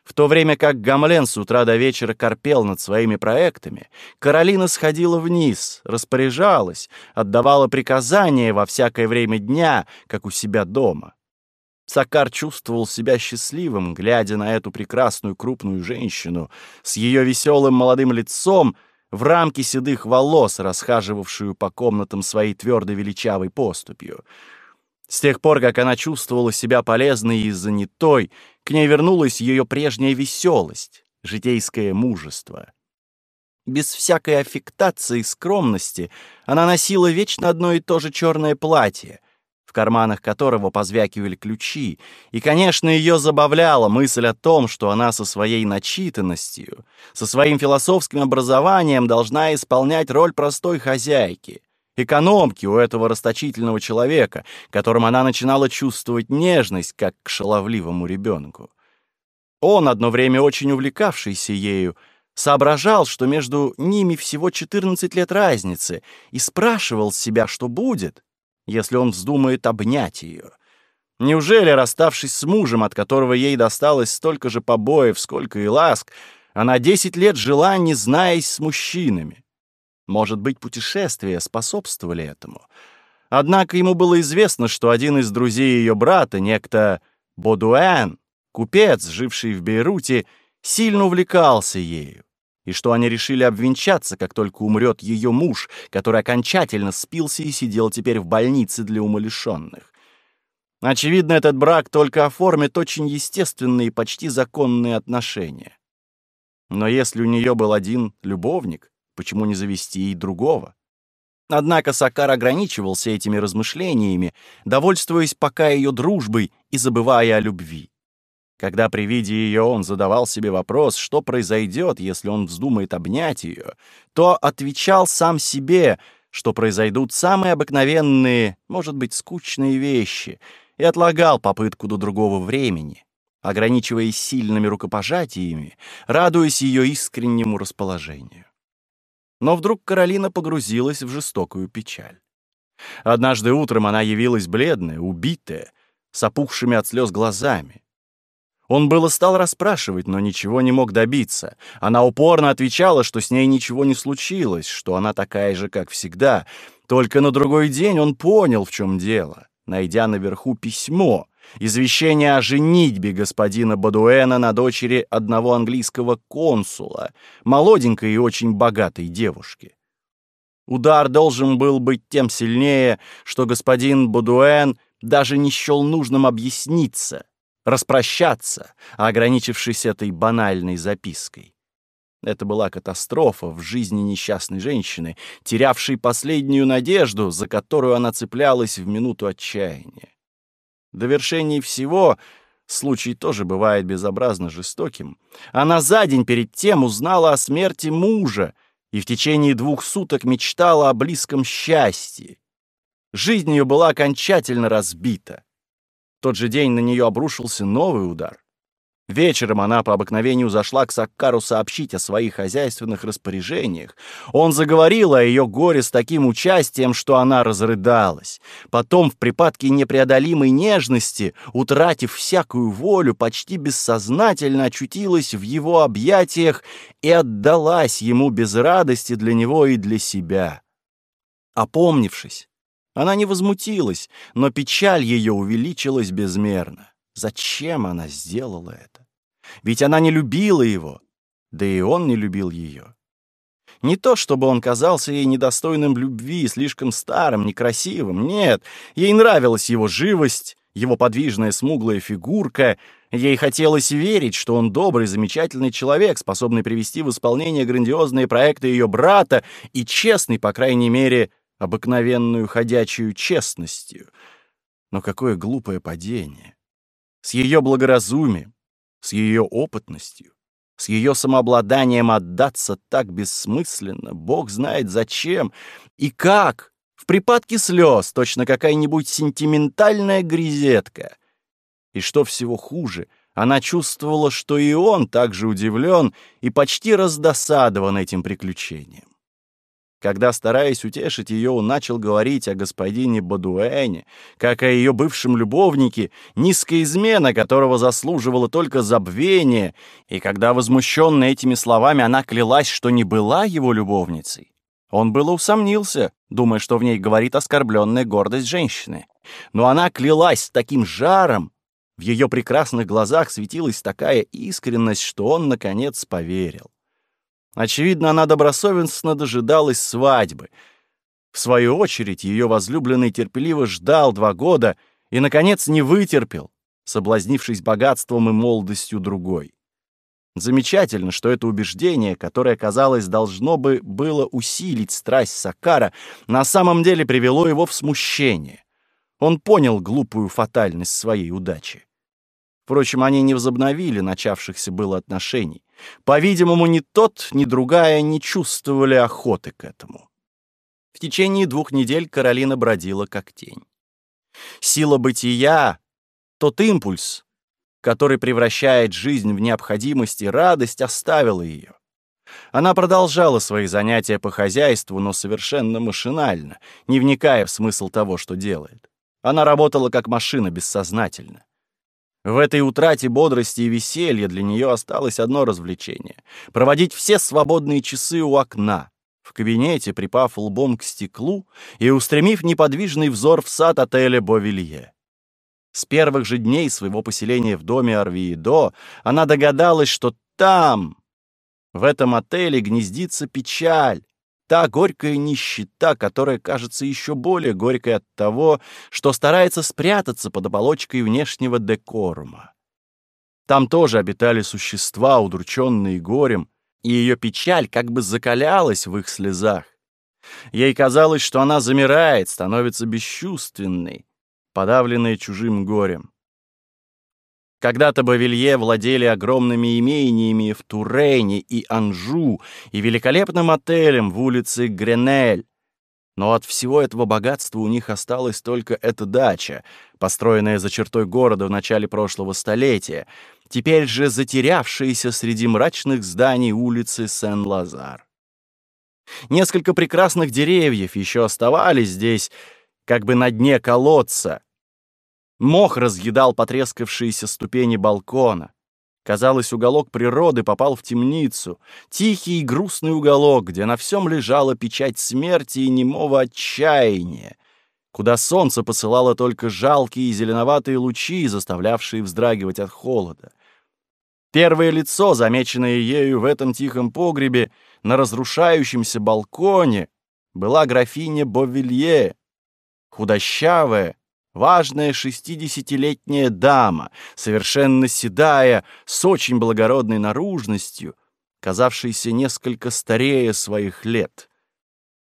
В то время как Гамлен с утра до вечера корпел над своими проектами, Каролина сходила вниз, распоряжалась, отдавала приказания во всякое время дня, как у себя дома. Сакар чувствовал себя счастливым, глядя на эту прекрасную крупную женщину с ее веселым молодым лицом в рамке седых волос, расхаживавшую по комнатам своей твердой величавой поступью. С тех пор, как она чувствовала себя полезной и занятой, к ней вернулась ее прежняя веселость, житейское мужество. Без всякой аффектации и скромности она носила вечно одно и то же черное платье, в карманах которого позвякивали ключи, и, конечно, ее забавляла мысль о том, что она со своей начитанностью, со своим философским образованием должна исполнять роль простой хозяйки — экономки у этого расточительного человека, которым она начинала чувствовать нежность, как к шаловливому ребенку. Он, одно время очень увлекавшийся ею, соображал, что между ними всего 14 лет разницы, и спрашивал себя, что будет, если он вздумает обнять ее. Неужели, расставшись с мужем, от которого ей досталось столько же побоев, сколько и ласк, она 10 лет жила, не знаясь с мужчинами? Может быть, путешествия способствовали этому. Однако ему было известно, что один из друзей ее брата, некто Бодуэн, купец, живший в Бейруте, сильно увлекался ею, и что они решили обвенчаться, как только умрет ее муж, который окончательно спился и сидел теперь в больнице для умалишенных. Очевидно, этот брак только оформит очень естественные и почти законные отношения. Но если у нее был один любовник, Почему не завести и другого? Однако Сакар ограничивался этими размышлениями, довольствуясь пока ее дружбой и забывая о любви. Когда при виде ее он задавал себе вопрос, что произойдет, если он вздумает обнять ее, то отвечал сам себе, что произойдут самые обыкновенные, может быть, скучные вещи, и отлагал попытку до другого времени, ограничиваясь сильными рукопожатиями, радуясь ее искреннему расположению. Но вдруг Каролина погрузилась в жестокую печаль. Однажды утром она явилась бледная, убитая, с опухшими от слез глазами. Он было стал расспрашивать, но ничего не мог добиться. Она упорно отвечала, что с ней ничего не случилось, что она такая же, как всегда. Только на другой день он понял, в чем дело, найдя наверху письмо, извещение о женитьбе господина Бадуэна на дочери одного английского консула, молоденькой и очень богатой девушки. Удар должен был быть тем сильнее, что господин Бадуэн даже не счел нужным объясниться, распрощаться, ограничившись этой банальной запиской. Это была катастрофа в жизни несчастной женщины, терявшей последнюю надежду, за которую она цеплялась в минуту отчаяния. До вершения всего случай тоже бывает безобразно жестоким. Она за день перед тем узнала о смерти мужа и в течение двух суток мечтала о близком счастье. Жизнь ее была окончательно разбита. В тот же день на нее обрушился новый удар. Вечером она по обыкновению зашла к Саккару сообщить о своих хозяйственных распоряжениях. Он заговорил о ее горе с таким участием, что она разрыдалась. Потом, в припадке непреодолимой нежности, утратив всякую волю, почти бессознательно очутилась в его объятиях и отдалась ему без радости для него и для себя. Опомнившись, она не возмутилась, но печаль ее увеличилась безмерно. Зачем она сделала это? Ведь она не любила его, да и он не любил ее. Не то, чтобы он казался ей недостойным любви, слишком старым, некрасивым, нет, ей нравилась его живость, его подвижная смуглая фигурка, ей хотелось верить, что он добрый, замечательный человек, способный привести в исполнение грандиозные проекты ее брата и честный, по крайней мере, обыкновенную ходячую честностью. Но какое глупое падение! с ее благоразумием, с ее опытностью, с ее самообладанием отдаться так бессмысленно, бог знает зачем и как, в припадке слез, точно какая-нибудь сентиментальная грезетка. И что всего хуже, она чувствовала, что и он также удивлен и почти раздосадован этим приключением. Когда, стараясь утешить ее, он начал говорить о господине Бадуэне, как о ее бывшем любовнике, низкая измена которого заслуживала только забвения, и когда, возмущенная этими словами, она клялась, что не была его любовницей, он было усомнился, думая, что в ней говорит оскорбленная гордость женщины. Но она клялась с таким жаром, в ее прекрасных глазах светилась такая искренность, что он, наконец, поверил. Очевидно, она добросовестно дожидалась свадьбы. В свою очередь, ее возлюбленный терпеливо ждал два года и, наконец, не вытерпел, соблазнившись богатством и молодостью другой. Замечательно, что это убеждение, которое, казалось, должно бы было усилить страсть Сакара, на самом деле привело его в смущение. Он понял глупую фатальность своей удачи. Впрочем, они не возобновили начавшихся было отношений. По-видимому, ни тот, ни другая не чувствовали охоты к этому. В течение двух недель Каролина бродила как тень. Сила бытия, тот импульс, который превращает жизнь в необходимость и радость, оставила ее. Она продолжала свои занятия по хозяйству, но совершенно машинально, не вникая в смысл того, что делает. Она работала как машина бессознательно. В этой утрате бодрости и веселья для нее осталось одно развлечение — проводить все свободные часы у окна, в кабинете, припав лбом к стеклу и устремив неподвижный взор в сад отеля «Бовилье». С первых же дней своего поселения в доме Арвиедо она догадалась, что там, в этом отеле, гнездится печаль, та горькая нищета, которая кажется еще более горькой от того, что старается спрятаться под оболочкой внешнего декорума. Там тоже обитали существа, удрученные горем, и ее печаль как бы закалялась в их слезах. Ей казалось, что она замирает, становится бесчувственной, подавленные чужим горем. Когда-то Бавилье владели огромными имениями в Турене и Анжу и великолепным отелем в улице Гренель. Но от всего этого богатства у них осталась только эта дача, построенная за чертой города в начале прошлого столетия, теперь же затерявшаяся среди мрачных зданий улицы Сен-Лазар. Несколько прекрасных деревьев еще оставались здесь, как бы на дне колодца. Мох разъедал потрескавшиеся ступени балкона. Казалось, уголок природы попал в темницу, тихий и грустный уголок, где на всем лежала печать смерти и немого отчаяния, куда солнце посылало только жалкие зеленоватые лучи, заставлявшие вздрагивать от холода. Первое лицо, замеченное ею в этом тихом погребе, на разрушающемся балконе, была графиня Бовилье, худощавая, важная шестидесятилетняя дама, совершенно седая, с очень благородной наружностью, казавшаяся несколько старее своих лет.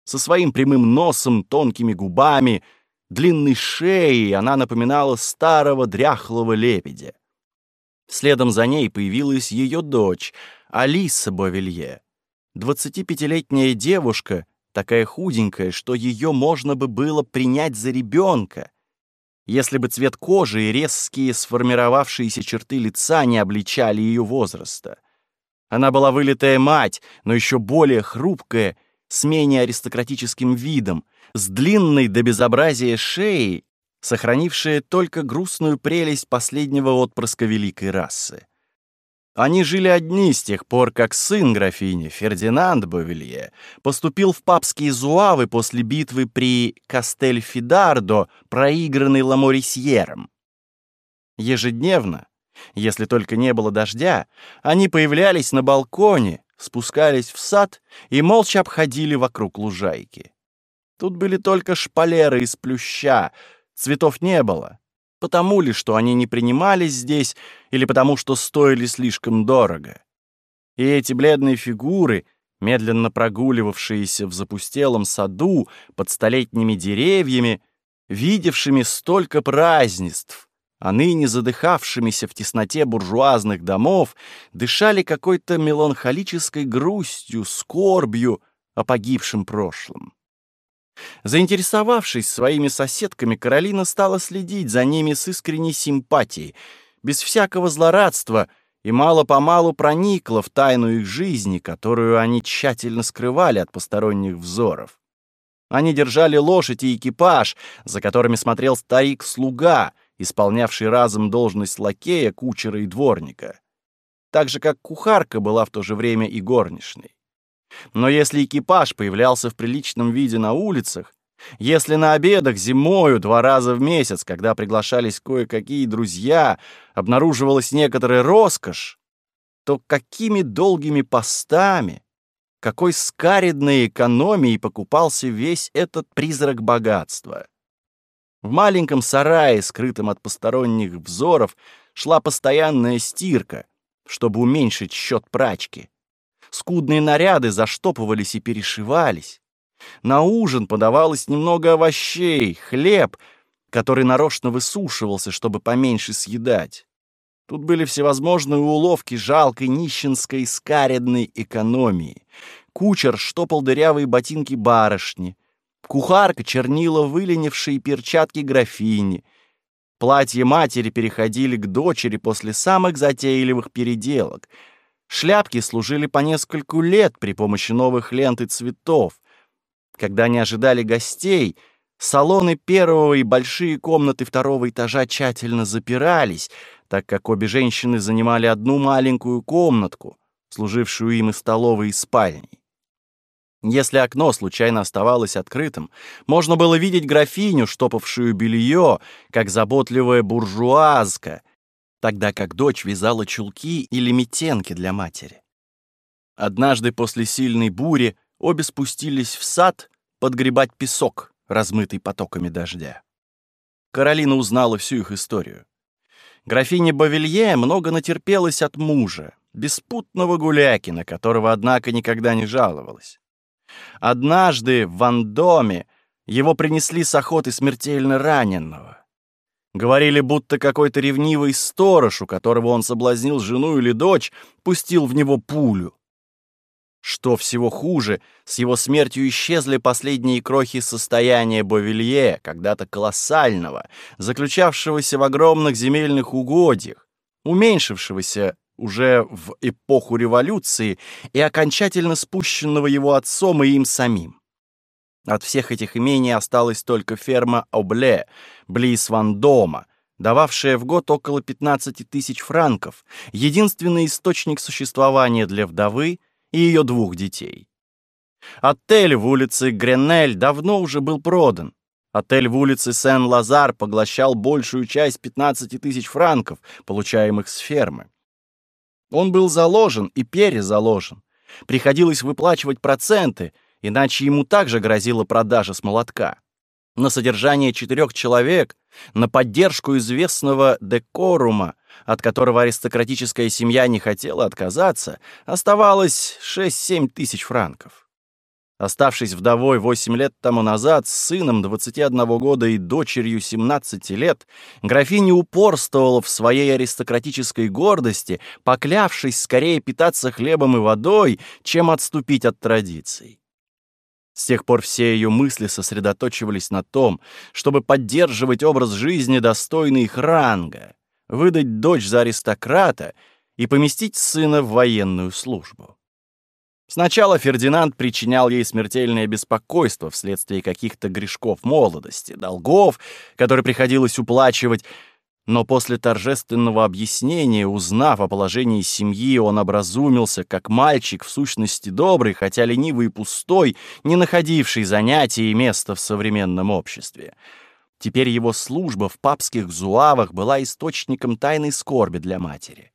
Со своим прямым носом, тонкими губами, длинной шеей она напоминала старого дряхлого лебедя. Следом за ней появилась ее дочь, Алиса Бовилье, двадцатипятилетняя девушка, такая худенькая, что ее можно бы было принять за ребенка, если бы цвет кожи и резкие сформировавшиеся черты лица не обличали ее возраста. Она была вылитая мать, но еще более хрупкая, с менее аристократическим видом, с длинной до безобразия шеей, сохранившая только грустную прелесть последнего отпрыска великой расы. Они жили одни с тех пор, как сын графини, Фердинанд Бовилье, поступил в папские зуавы после битвы при Кастель-Фидардо, проигранной Ламорисьером. Ежедневно, если только не было дождя, они появлялись на балконе, спускались в сад и молча обходили вокруг лужайки. Тут были только шпалеры из плюща, цветов не было. Потому ли, что они не принимались здесь, или потому что стоили слишком дорого? И эти бледные фигуры, медленно прогуливавшиеся в запустелом саду под столетними деревьями, видевшими столько празднеств, а ныне задыхавшимися в тесноте буржуазных домов, дышали какой-то меланхолической грустью, скорбью о погибшем прошлом. Заинтересовавшись своими соседками, Каролина стала следить за ними с искренней симпатией, без всякого злорадства и мало-помалу проникла в тайну их жизни, которую они тщательно скрывали от посторонних взоров. Они держали лошадь и экипаж, за которыми смотрел старик-слуга, исполнявший разом должность лакея, кучера и дворника. Так же, как кухарка была в то же время и горничной. Но если экипаж появлялся в приличном виде на улицах, если на обедах зимою два раза в месяц, когда приглашались кое-какие друзья, обнаруживалась некоторая роскошь, то какими долгими постами, какой скаридной экономией покупался весь этот призрак богатства. В маленьком сарае, скрытом от посторонних взоров, шла постоянная стирка, чтобы уменьшить счет прачки. Скудные наряды заштопывались и перешивались. На ужин подавалось немного овощей, хлеб, который нарочно высушивался, чтобы поменьше съедать. Тут были всевозможные уловки жалкой нищенской скаредной экономии. Кучер штопал дырявые ботинки барышни. Кухарка чернила выленившие перчатки графини. Платья матери переходили к дочери после самых затейливых переделок. Шляпки служили по нескольку лет при помощи новых лент и цветов. Когда они ожидали гостей, салоны первого и большие комнаты второго этажа тщательно запирались, так как обе женщины занимали одну маленькую комнатку, служившую им и столовой, и спальней. Если окно случайно оставалось открытым, можно было видеть графиню, штопавшую белье, как заботливая буржуазка, тогда как дочь вязала чулки или метенки для матери. Однажды после сильной бури обе спустились в сад подгребать песок, размытый потоками дождя. Каролина узнала всю их историю. Графиня Бавилье много натерпелась от мужа, беспутного гуляки, на которого, однако, никогда не жаловалась. Однажды в Вандоме его принесли с охоты смертельно раненного. Говорили, будто какой-то ревнивый сторож, у которого он соблазнил жену или дочь, пустил в него пулю. Что всего хуже, с его смертью исчезли последние крохи состояния Бовилье, когда-то колоссального, заключавшегося в огромных земельных угодьях, уменьшившегося уже в эпоху революции и окончательно спущенного его отцом и им самим. От всех этих имений осталась только ферма Обле, близ Вандома, дававшая в год около 15 тысяч франков, единственный источник существования для вдовы и ее двух детей. Отель в улице Гренель давно уже был продан. Отель в улице Сен-Лазар поглощал большую часть 15 тысяч франков, получаемых с фермы. Он был заложен и перезаложен. Приходилось выплачивать проценты, иначе ему также грозила продажа с молотка. На содержание четырех человек, на поддержку известного декорума, от которого аристократическая семья не хотела отказаться, оставалось 6-7 тысяч франков. Оставшись вдовой 8 лет тому назад с сыном 21 года и дочерью 17 лет, графиня упорствовала в своей аристократической гордости, поклявшись скорее питаться хлебом и водой, чем отступить от традиций. С тех пор все ее мысли сосредоточивались на том, чтобы поддерживать образ жизни, достойный их ранга, выдать дочь за аристократа и поместить сына в военную службу. Сначала Фердинанд причинял ей смертельное беспокойство вследствие каких-то грешков молодости, долгов, которые приходилось уплачивать, но после торжественного объяснения, узнав о положении семьи, он образумился, как мальчик в сущности добрый, хотя ленивый и пустой, не находивший занятий и места в современном обществе. Теперь его служба в папских зуавах была источником тайной скорби для матери.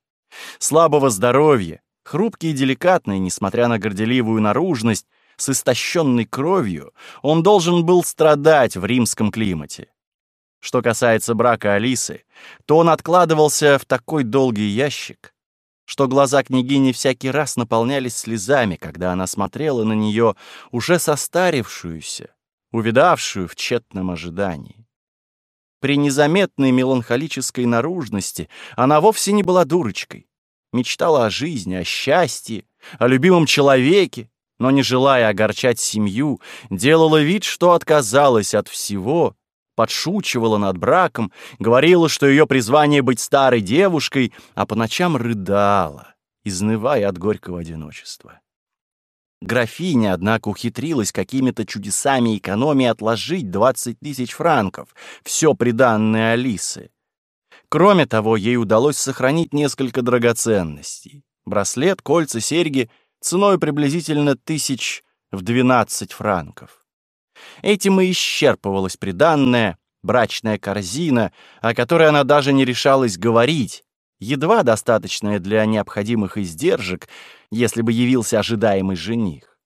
Слабого здоровья, Хрупкий и деликатный, несмотря на горделивую наружность, с истощенной кровью, он должен был страдать в римском климате. Что касается брака Алисы, то он откладывался в такой долгий ящик, что глаза княгини всякий раз наполнялись слезами, когда она смотрела на нее, уже состарившуюся, увидавшую в тщетном ожидании. При незаметной меланхолической наружности она вовсе не была дурочкой мечтала о жизни, о счастье, о любимом человеке, но, не желая огорчать семью, делала вид, что отказалась от всего подшучивала над браком, говорила, что ее призвание быть старой девушкой, а по ночам рыдала, изнывая от горького одиночества. Графиня, однако, ухитрилась какими-то чудесами экономии отложить 20 тысяч франков, все приданное Алисы. Кроме того, ей удалось сохранить несколько драгоценностей. Браслет, кольца, серьги ценой приблизительно тысяч в 12 франков. Этим и исчерпывалась приданная брачная корзина, о которой она даже не решалась говорить, едва достаточная для необходимых издержек, если бы явился ожидаемый жених.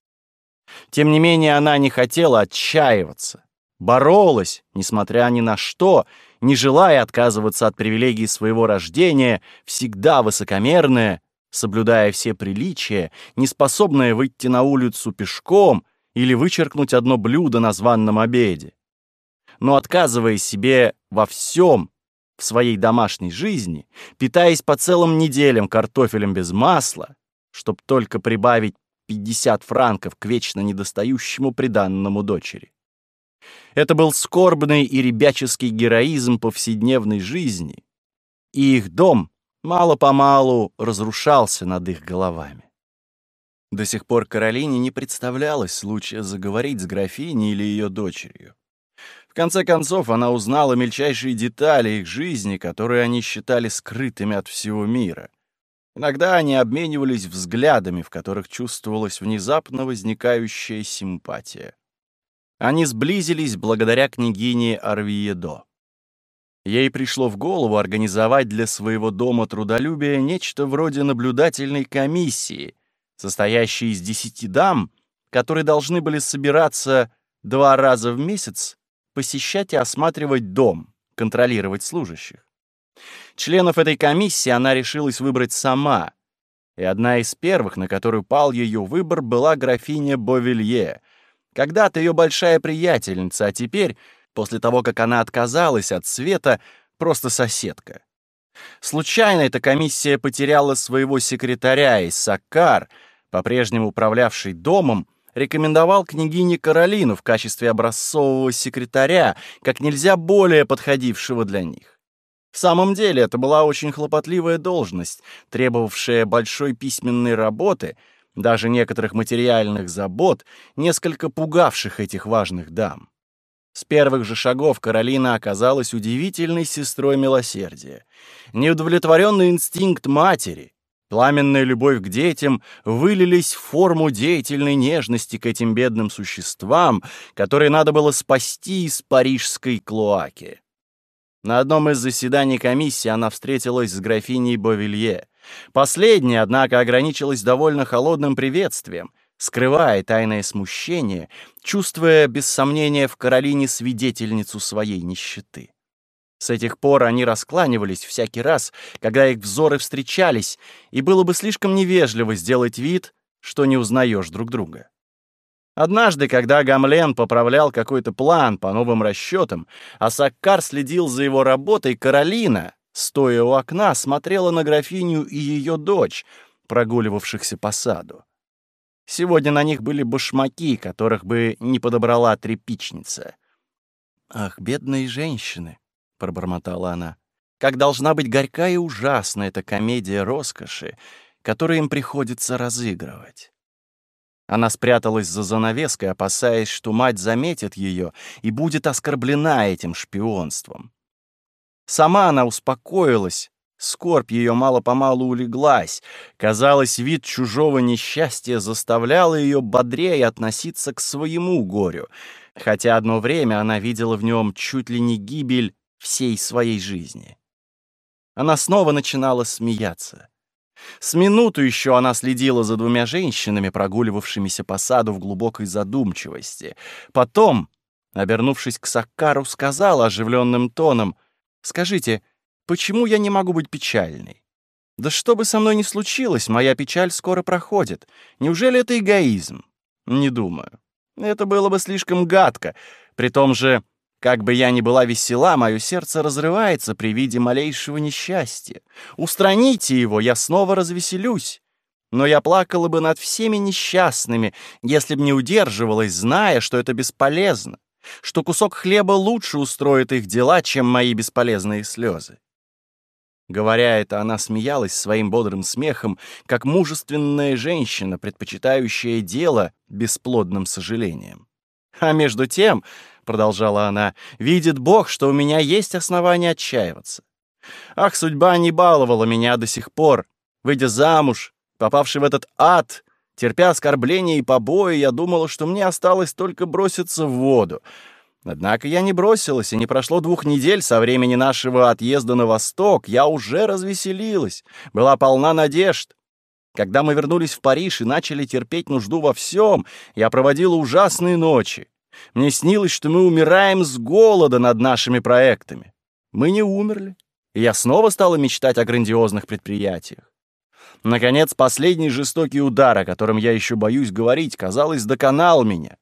Тем не менее, она не хотела отчаиваться, боролась, несмотря ни на что, не желая отказываться от привилегий своего рождения, всегда высокомерная, соблюдая все приличия, неспособная выйти на улицу пешком или вычеркнуть одно блюдо на званном обеде. Но отказывая себе во всем в своей домашней жизни, питаясь по целым неделям картофелем без масла, чтоб только прибавить 50 франков к вечно недостающему приданному дочери. Это был скорбный и ребяческий героизм повседневной жизни, и их дом мало-помалу разрушался над их головами. До сих пор Каролине не представлялось случая заговорить с графиней или ее дочерью. В конце концов, она узнала мельчайшие детали их жизни, которые они считали скрытыми от всего мира. Иногда они обменивались взглядами, в которых чувствовалась внезапно возникающая симпатия. Они сблизились благодаря княгине Арвиедо. Ей пришло в голову организовать для своего дома трудолюбия нечто вроде наблюдательной комиссии, состоящей из десяти дам, которые должны были собираться два раза в месяц, посещать и осматривать дом, контролировать служащих. Членов этой комиссии она решилась выбрать сама, и одна из первых, на которую пал ее выбор, была графиня Бовилье, когда-то ее большая приятельница, а теперь после того, как она отказалась от света, просто соседка. Случайно эта комиссия потеряла своего секретаря, и Саккар, по-прежнему управлявший домом, рекомендовал княгине Каролину в качестве образцового секретаря, как нельзя более подходившего для них. В самом деле это была очень хлопотливая должность, требовавшая большой письменной работы, даже некоторых материальных забот, несколько пугавших этих важных дам. С первых же шагов Каролина оказалась удивительной сестрой милосердия. Неудовлетворенный инстинкт матери, пламенная любовь к детям вылились в форму деятельной нежности к этим бедным существам, которые надо было спасти из парижской клоаки. На одном из заседаний комиссии она встретилась с графиней Бовилье. Последняя, однако, ограничилась довольно холодным приветствием — скрывая тайное смущение, чувствуя, без сомнения, в Каролине свидетельницу своей нищеты. С этих пор они раскланивались всякий раз, когда их взоры встречались, и было бы слишком невежливо сделать вид, что не узнаешь друг друга. Однажды, когда Гамлен поправлял какой-то план по новым расчетам, а Саккар следил за его работой, Каролина, стоя у окна, смотрела на графиню и ее дочь, прогуливавшихся по саду. Сегодня на них были башмаки, которых бы не подобрала тряпичница. «Ах, бедные женщины!» — пробормотала она. «Как должна быть горька и ужасна эта комедия роскоши, которую им приходится разыгрывать». Она спряталась за занавеской, опасаясь, что мать заметит ее и будет оскорблена этим шпионством. Сама она успокоилась, Скорбь ее мало-помалу улеглась. Казалось, вид чужого несчастья заставлял ее бодрее относиться к своему горю, хотя одно время она видела в нем чуть ли не гибель всей своей жизни. Она снова начинала смеяться. С минуту еще она следила за двумя женщинами, прогуливавшимися по саду в глубокой задумчивости. Потом, обернувшись к Саккару, сказала оживленным тоном, «Скажите, — Почему я не могу быть печальной? Да что бы со мной ни случилось, моя печаль скоро проходит. Неужели это эгоизм? Не думаю. Это было бы слишком гадко. При том же, как бы я ни была весела, мое сердце разрывается при виде малейшего несчастья. Устраните его, я снова развеселюсь. Но я плакала бы над всеми несчастными, если б не удерживалась, зная, что это бесполезно. что кусок хлеба лучше устроит их дела, чем мои бесполезные слезы. Говоря это, она смеялась своим бодрым смехом, как мужественная женщина, предпочитающая дело бесплодным сожалением. А между тем, — продолжала она, — видит Бог, что у меня есть основания отчаиваться. Ах, судьба не баловала меня до сих пор. Выйдя замуж, попавший в этот ад, терпя оскорбления и побои, я думала, что мне осталось только броситься в воду — Однако я не бросилась, и не прошло двух недель со времени нашего отъезда на восток. Я уже развеселилась, была полна надежд. Когда мы вернулись в Париж и начали терпеть нужду во всем, я проводила ужасные ночи. Мне снилось, что мы умираем с голода над нашими проектами. Мы не умерли, и я снова стала мечтать о грандиозных предприятиях. Наконец, последний жестокий удар, о котором я еще боюсь говорить, казалось, доконал меня.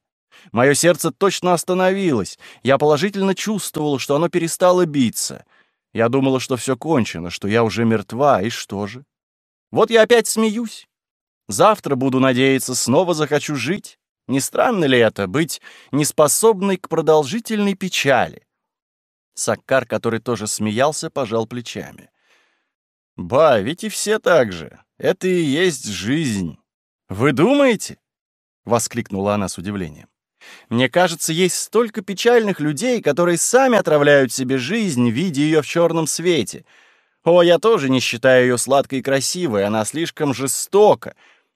Мое сердце точно остановилось. Я положительно чувствовал, что оно перестало биться. Я думала, что все кончено, что я уже мертва, и что же? Вот я опять смеюсь. Завтра буду надеяться, снова захочу жить. Не странно ли это, быть неспособной к продолжительной печали? Саккар, который тоже смеялся, пожал плечами. «Ба, ведь и все так же. Это и есть жизнь. Вы думаете?» — воскликнула она с удивлением. Мне кажется, есть столько печальных людей, которые сами отравляют себе жизнь, видя ее в черном свете. О, я тоже не считаю ее сладкой и красивой, она слишком жестока.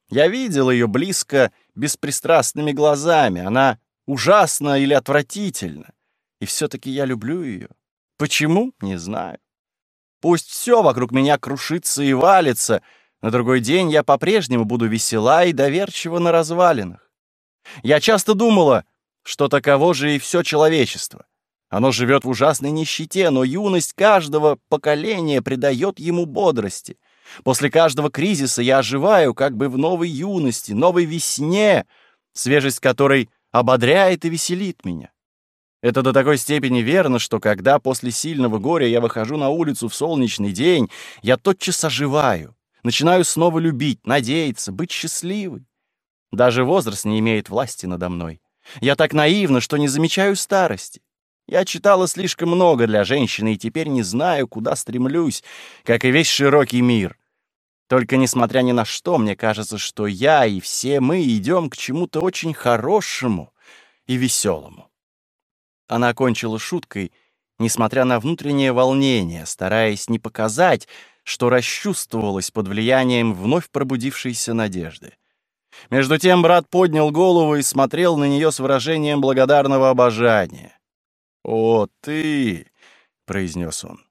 Я видел ее близко беспристрастными глазами, она ужасна или отвратительна. И все-таки я люблю ее. Почему? Не знаю. Пусть все вокруг меня крушится и валится, на другой день я по-прежнему буду весела и доверчива на развалинах. Я часто думала, что таково же и все человечество. Оно живет в ужасной нищете, но юность каждого поколения придает ему бодрости. После каждого кризиса я оживаю как бы в новой юности, новой весне, свежесть которой ободряет и веселит меня. Это до такой степени верно, что когда после сильного горя я выхожу на улицу в солнечный день, я тотчас оживаю, начинаю снова любить, надеяться, быть счастливой. Даже возраст не имеет власти надо мной. Я так наивна, что не замечаю старости. Я читала слишком много для женщины и теперь не знаю, куда стремлюсь, как и весь широкий мир. Только несмотря ни на что, мне кажется, что я и все мы идем к чему-то очень хорошему и веселому. Она окончила шуткой, несмотря на внутреннее волнение, стараясь не показать, что расчувствовалась под влиянием вновь пробудившейся надежды. Между тем брат поднял голову и смотрел на нее с выражением благодарного обожания. «О, ты!» — произнес он.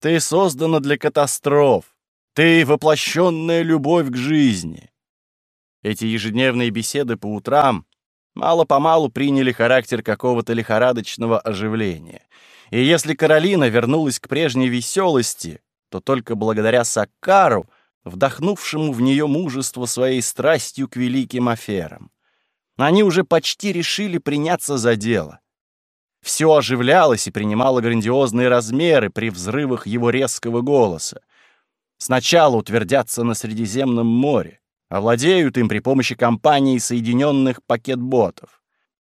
«Ты создана для катастроф. Ты — воплощенная любовь к жизни». Эти ежедневные беседы по утрам мало-помалу приняли характер какого-то лихорадочного оживления. И если Каролина вернулась к прежней веселости, то только благодаря Саккару — вдохнувшему в нее мужество своей страстью к великим аферам. Они уже почти решили приняться за дело. Все оживлялось и принимало грандиозные размеры при взрывах его резкого голоса. Сначала утвердятся на Средиземном море, овладеют им при помощи компании соединенных пакетботов.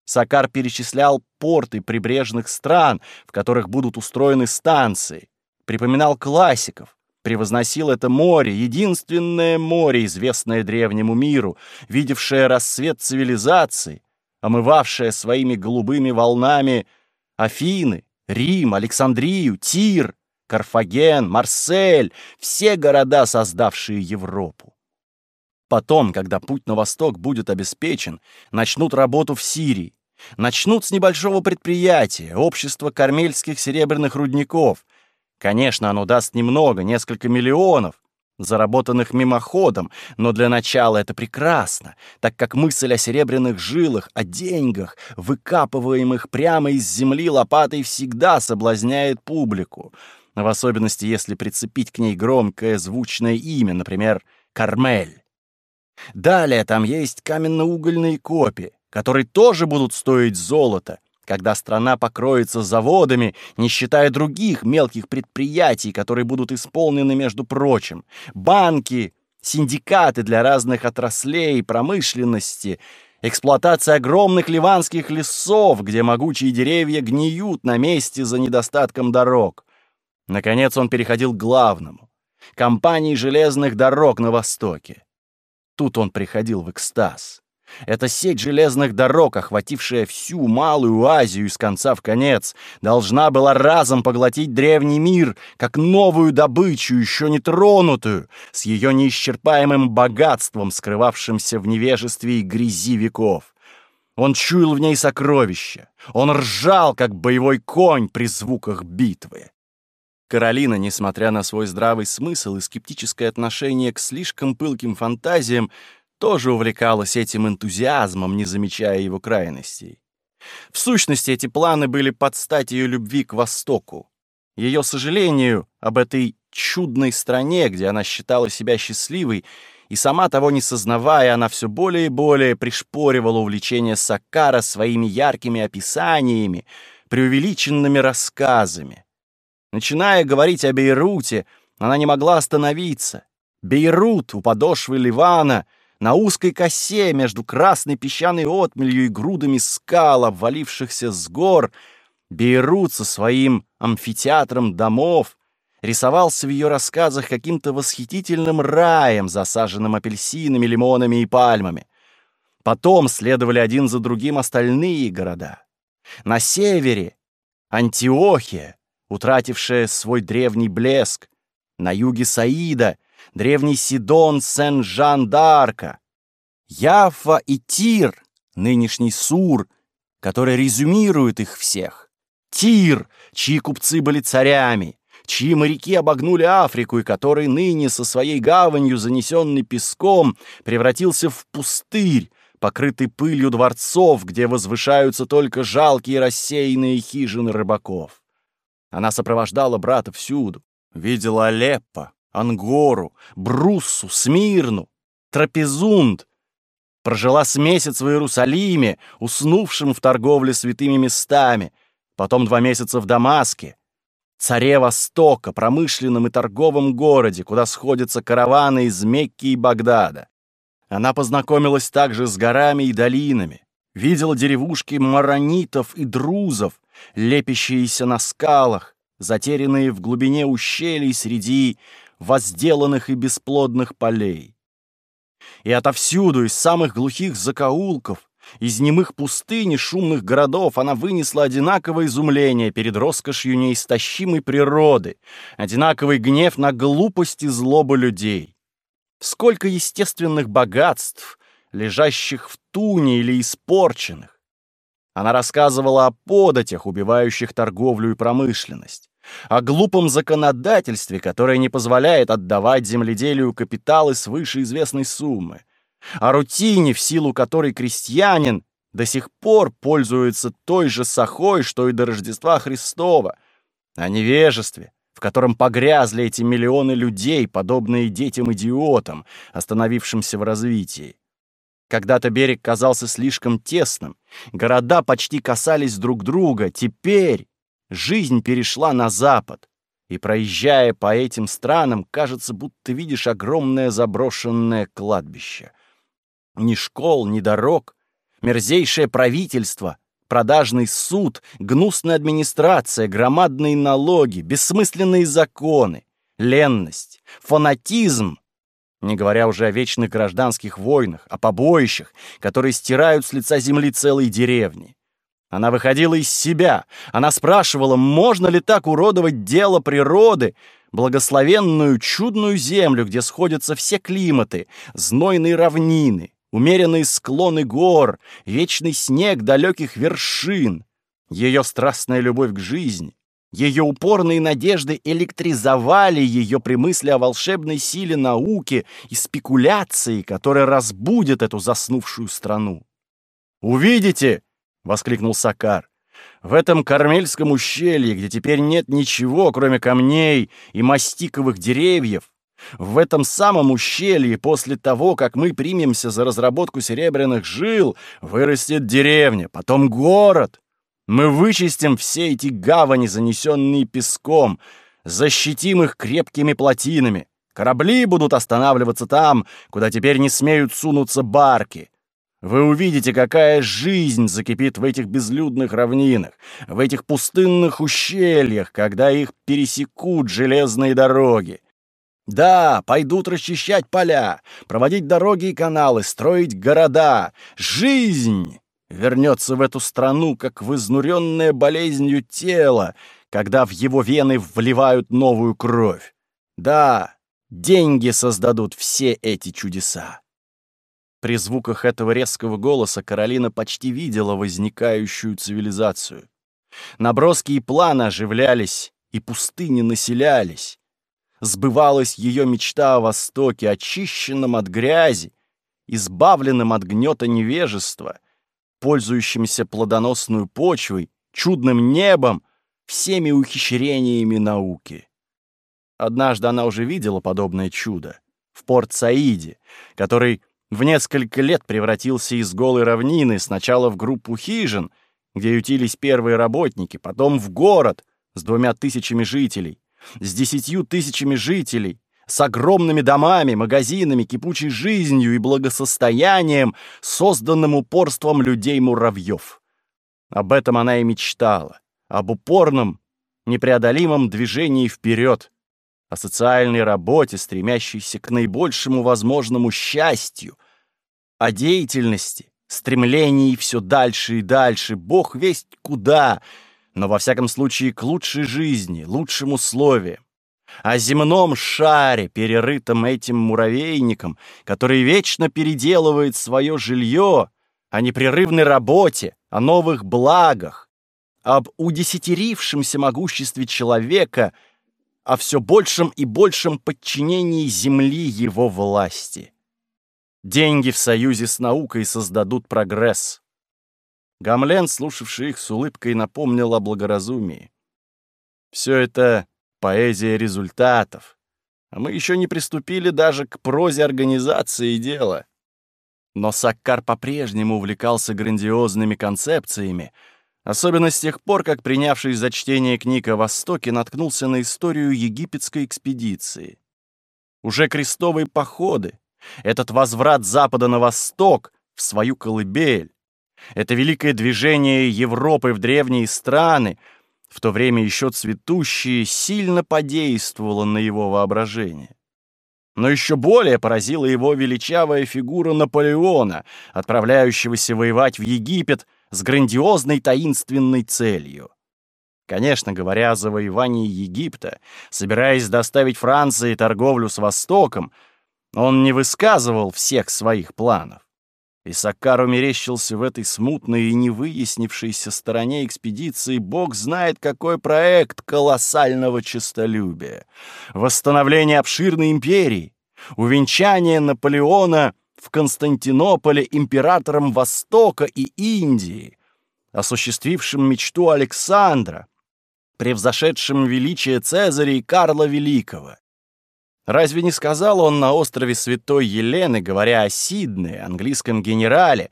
Сакар перечислял порты прибрежных стран, в которых будут устроены станции, припоминал классиков, превозносил это море, единственное море, известное древнему миру, видевшее рассвет цивилизации, омывавшее своими голубыми волнами Афины, Рим, Александрию, Тир, Карфаген, Марсель, все города, создавшие Европу. Потом, когда путь на восток будет обеспечен, начнут работу в Сирии, начнут с небольшого предприятия, общества кармельских серебряных рудников, Конечно, оно даст немного, несколько миллионов, заработанных мимоходом, но для начала это прекрасно, так как мысль о серебряных жилах, о деньгах, выкапываемых прямо из земли лопатой, всегда соблазняет публику, в особенности если прицепить к ней громкое звучное имя, например, «Кармель». Далее там есть каменно-угольные копии, которые тоже будут стоить золота, когда страна покроется заводами, не считая других мелких предприятий, которые будут исполнены, между прочим, банки, синдикаты для разных отраслей промышленности, эксплуатация огромных ливанских лесов, где могучие деревья гниют на месте за недостатком дорог. Наконец он переходил к главному — компании железных дорог на Востоке. Тут он приходил в экстаз. Эта сеть железных дорог, охватившая всю Малую Азию с конца в конец, должна была разом поглотить древний мир, как новую добычу, еще не тронутую, с ее неисчерпаемым богатством, скрывавшимся в невежестве и грязи веков. Он чуял в ней сокровища. Он ржал, как боевой конь при звуках битвы. Каролина, несмотря на свой здравый смысл и скептическое отношение к слишком пылким фантазиям, тоже увлекалась этим энтузиазмом, не замечая его крайностей. В сущности, эти планы были под стать ее любви к Востоку. Ее сожалению об этой чудной стране, где она считала себя счастливой, и сама того не сознавая, она все более и более пришпоривала увлечение Саккара своими яркими описаниями, преувеличенными рассказами. Начиная говорить о Бейруте, она не могла остановиться. Бейрут у подошвы Ливана — на узкой косе между красной песчаной отмелью и грудами скал, обвалившихся с гор, Бейрут со своим амфитеатром домов рисовался в ее рассказах каким-то восхитительным раем, засаженным апельсинами, лимонами и пальмами. Потом следовали один за другим остальные города. На севере — Антиохия, утратившая свой древний блеск, на юге Саида — древний Сидон Сен-Жан-Д'Арка, Яффа и Тир, нынешний Сур, который резюмирует их всех. Тир, чьи купцы были царями, чьи моряки обогнули Африку и который ныне со своей гаванью, занесенный песком, превратился в пустырь, покрытый пылью дворцов, где возвышаются только жалкие рассеянные хижины рыбаков. Она сопровождала брата всюду, видела Алеппо, Ангору, Бруссу, Смирну, Трапезунд. Прожила с месяц в Иерусалиме, уснувшим в торговле святыми местами, потом два месяца в Дамаске, царе Востока, промышленном и торговом городе, куда сходятся караваны из Мекки и Багдада. Она познакомилась также с горами и долинами, видела деревушки маронитов и друзов, лепящиеся на скалах, затерянные в глубине ущелий среди возделанных и бесплодных полей. И отовсюду, из самых глухих закоулков, из немых пустынь и шумных городов она вынесла одинаковое изумление перед роскошью неистощимой природы, одинаковый гнев на глупость и злобу людей. Сколько естественных богатств, лежащих в туне или испорченных. Она рассказывала о податях, убивающих торговлю и промышленность о глупом законодательстве, которое не позволяет отдавать земледелию капиталы свыше известной суммы, о рутине, в силу которой крестьянин до сих пор пользуется той же сахой, что и до Рождества Христова, о невежестве, в котором погрязли эти миллионы людей, подобные детям-идиотам, остановившимся в развитии. Когда-то берег казался слишком тесным, города почти касались друг друга, теперь жизнь перешла на запад, и, проезжая по этим странам, кажется, будто видишь огромное заброшенное кладбище. Ни школ, ни дорог, мерзейшее правительство, продажный суд, гнусная администрация, громадные налоги, бессмысленные законы, ленность, фанатизм, не говоря уже о вечных гражданских войнах, о побоищах, которые стирают с лица земли целые деревни. Она выходила из себя. Она спрашивала, можно ли так уродовать дело природы, благословенную чудную землю, где сходятся все климаты, знойные равнины, умеренные склоны гор, вечный снег далеких вершин. Ее страстная любовь к жизни, ее упорные надежды электризовали ее при мысли о волшебной силе науки и спекуляции, которая разбудит эту заснувшую страну. «Увидите!» — воскликнул Сакар. «В этом Кармельском ущелье, где теперь нет ничего, кроме камней и мастиковых деревьев, в этом самом ущелье, после того, как мы примемся за разработку серебряных жил, вырастет деревня, потом город. Мы вычистим все эти гавани, занесенные песком, защитим их крепкими плотинами. Корабли будут останавливаться там, куда теперь не смеют сунуться барки. Вы увидите, какая жизнь закипит в этих безлюдных равнинах, в этих пустынных ущельях, когда их пересекут железные дороги. Да, пойдут расчищать поля, проводить дороги и каналы, строить города. Жизнь вернется в эту страну, как в изнуренное болезнью тело, когда в его вены вливают новую кровь. Да, деньги создадут все эти чудеса. При звуках этого резкого голоса Каролина почти видела возникающую цивилизацию. Наброски и планы оживлялись, и пустыни населялись. Сбывалась ее мечта о Востоке, очищенном от грязи, избавленном от гнета невежества, пользующимся плодоносную почвой, чудным небом, всеми ухищрениями науки. Однажды она уже видела подобное чудо в Порт-Саиде, который в несколько лет превратился из голой равнины сначала в группу хижин, где ютились первые работники, потом в город с двумя тысячами жителей, с десятью тысячами жителей, с огромными домами, магазинами, кипучей жизнью и благосостоянием, созданным упорством людей-муравьев. Об этом она и мечтала, об упорном, непреодолимом движении вперед, о социальной работе, стремящейся к наибольшему возможному счастью, о деятельности, стремлении все дальше и дальше, бог весть куда, но во всяком случае к лучшей жизни, лучшим условиям, о земном шаре, перерытом этим муравейником, который вечно переделывает свое жилье, о непрерывной работе, о новых благах, об удесятерившемся могуществе человека — о все большем и большем подчинении Земли его власти. Деньги в союзе с наукой создадут прогресс. Гамлен, слушавший их с улыбкой, напомнил о благоразумии. Все это поэзия результатов, а мы еще не приступили даже к прозе организации дела. Но Саккар по-прежнему увлекался грандиозными концепциями, Особенно с тех пор, как, принявший за чтение книг о Востоке, наткнулся на историю египетской экспедиции. Уже крестовые походы, этот возврат Запада на Восток в свою колыбель, это великое движение Европы в древние страны, в то время еще цветущие, сильно подействовало на его воображение. Но еще более поразила его величавая фигура Наполеона, отправляющегося воевать в Египет с грандиозной таинственной целью. Конечно, говоря о завоевании Египта, собираясь доставить Франции торговлю с Востоком, он не высказывал всех своих планов. И Саккару мерещился в этой смутной и невыяснившейся стороне экспедиции бог знает какой проект колоссального честолюбия. Восстановление обширной империи, увенчание Наполеона в Константинополе императором Востока и Индии, осуществившим мечту Александра, превзошедшим величие Цезаря и Карла Великого. Разве не сказал он на острове Святой Елены, говоря о Сидне, английском генерале,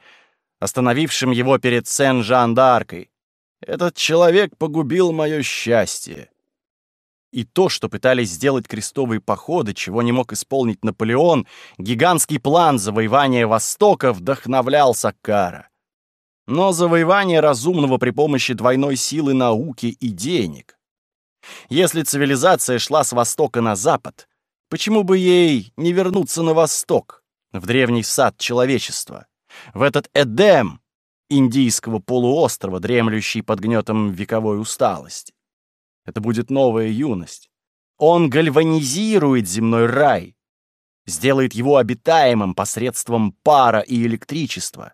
остановившем его перед Сен-Жан-Д'Аркой, «Этот человек погубил мое счастье». И то, что пытались сделать крестовые походы, чего не мог исполнить Наполеон, гигантский план завоевания Востока вдохновлял Саккара. Но завоевание разумного при помощи двойной силы науки и денег. Если цивилизация шла с востока на запад, почему бы ей не вернуться на восток, в древний сад человечества, в этот Эдем индийского полуострова, дремлющий под гнетом вековой усталости? Это будет новая юность. Он гальванизирует земной рай, сделает его обитаемым посредством пара и электричества,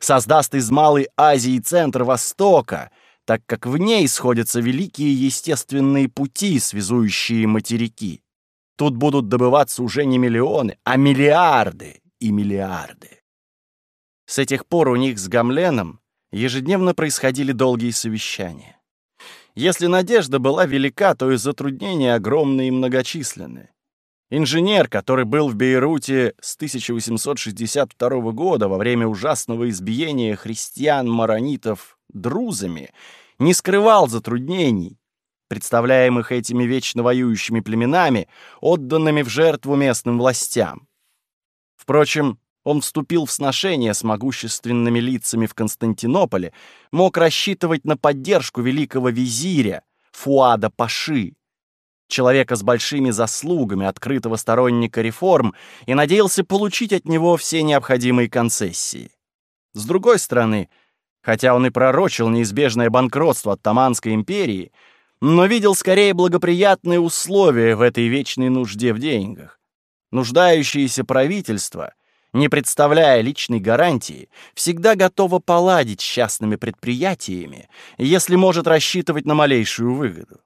создаст из Малой Азии центр Востока, так как в ней сходятся великие естественные пути, связующие материки. Тут будут добываться уже не миллионы, а миллиарды и миллиарды. С этих пор у них с Гамленом ежедневно происходили долгие совещания. Если надежда была велика, то и затруднения огромные и многочисленные. Инженер, который был в Бейруте с 1862 года во время ужасного избиения христиан-маронитов друзами, не скрывал затруднений, представляемых этими вечно воюющими племенами, отданными в жертву местным властям. Впрочем, он вступил в сношение с могущественными лицами в Константинополе, мог рассчитывать на поддержку великого визиря Фуада Паши, человека с большими заслугами, открытого сторонника реформ, и надеялся получить от него все необходимые концессии. С другой стороны, хотя он и пророчил неизбежное банкротство Оттаманской империи, но видел скорее благоприятные условия в этой вечной нужде в деньгах. Нуждающееся правительство, не представляя личной гарантии, всегда готово поладить с частными предприятиями, если может рассчитывать на малейшую выгоду.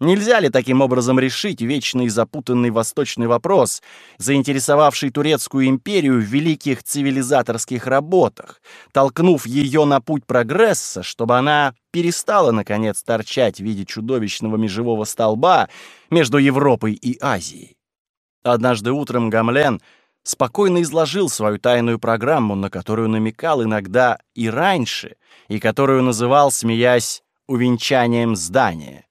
Нельзя ли таким образом решить вечный запутанный восточный вопрос, заинтересовавший Турецкую империю в великих цивилизаторских работах, толкнув ее на путь прогресса, чтобы она перестала, наконец, торчать в виде чудовищного межевого столба между Европой и Азией? Однажды утром Гамлен спокойно изложил свою тайную программу, на которую намекал иногда и раньше, и которую называл, смеясь, «увенчанием здания».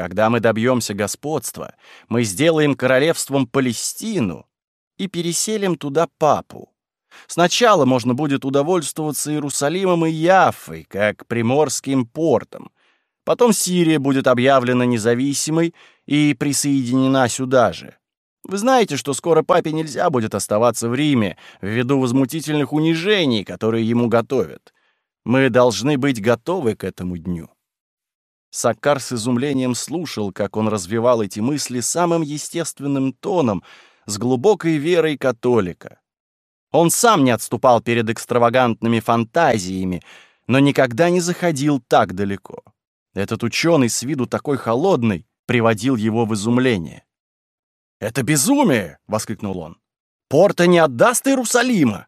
Когда мы добьемся господства, мы сделаем королевством Палестину и переселим туда папу. Сначала можно будет удовольствоваться Иерусалимом и Яффой, как приморским портом. Потом Сирия будет объявлена независимой и присоединена сюда же. Вы знаете, что скоро папе нельзя будет оставаться в Риме ввиду возмутительных унижений, которые ему готовят. Мы должны быть готовы к этому дню. Саккар с изумлением слушал, как он развивал эти мысли самым естественным тоном, с глубокой верой католика. Он сам не отступал перед экстравагантными фантазиями, но никогда не заходил так далеко. Этот ученый с виду такой холодный приводил его в изумление. «Это безумие!» — воскликнул он. «Порта не отдаст Иерусалима!»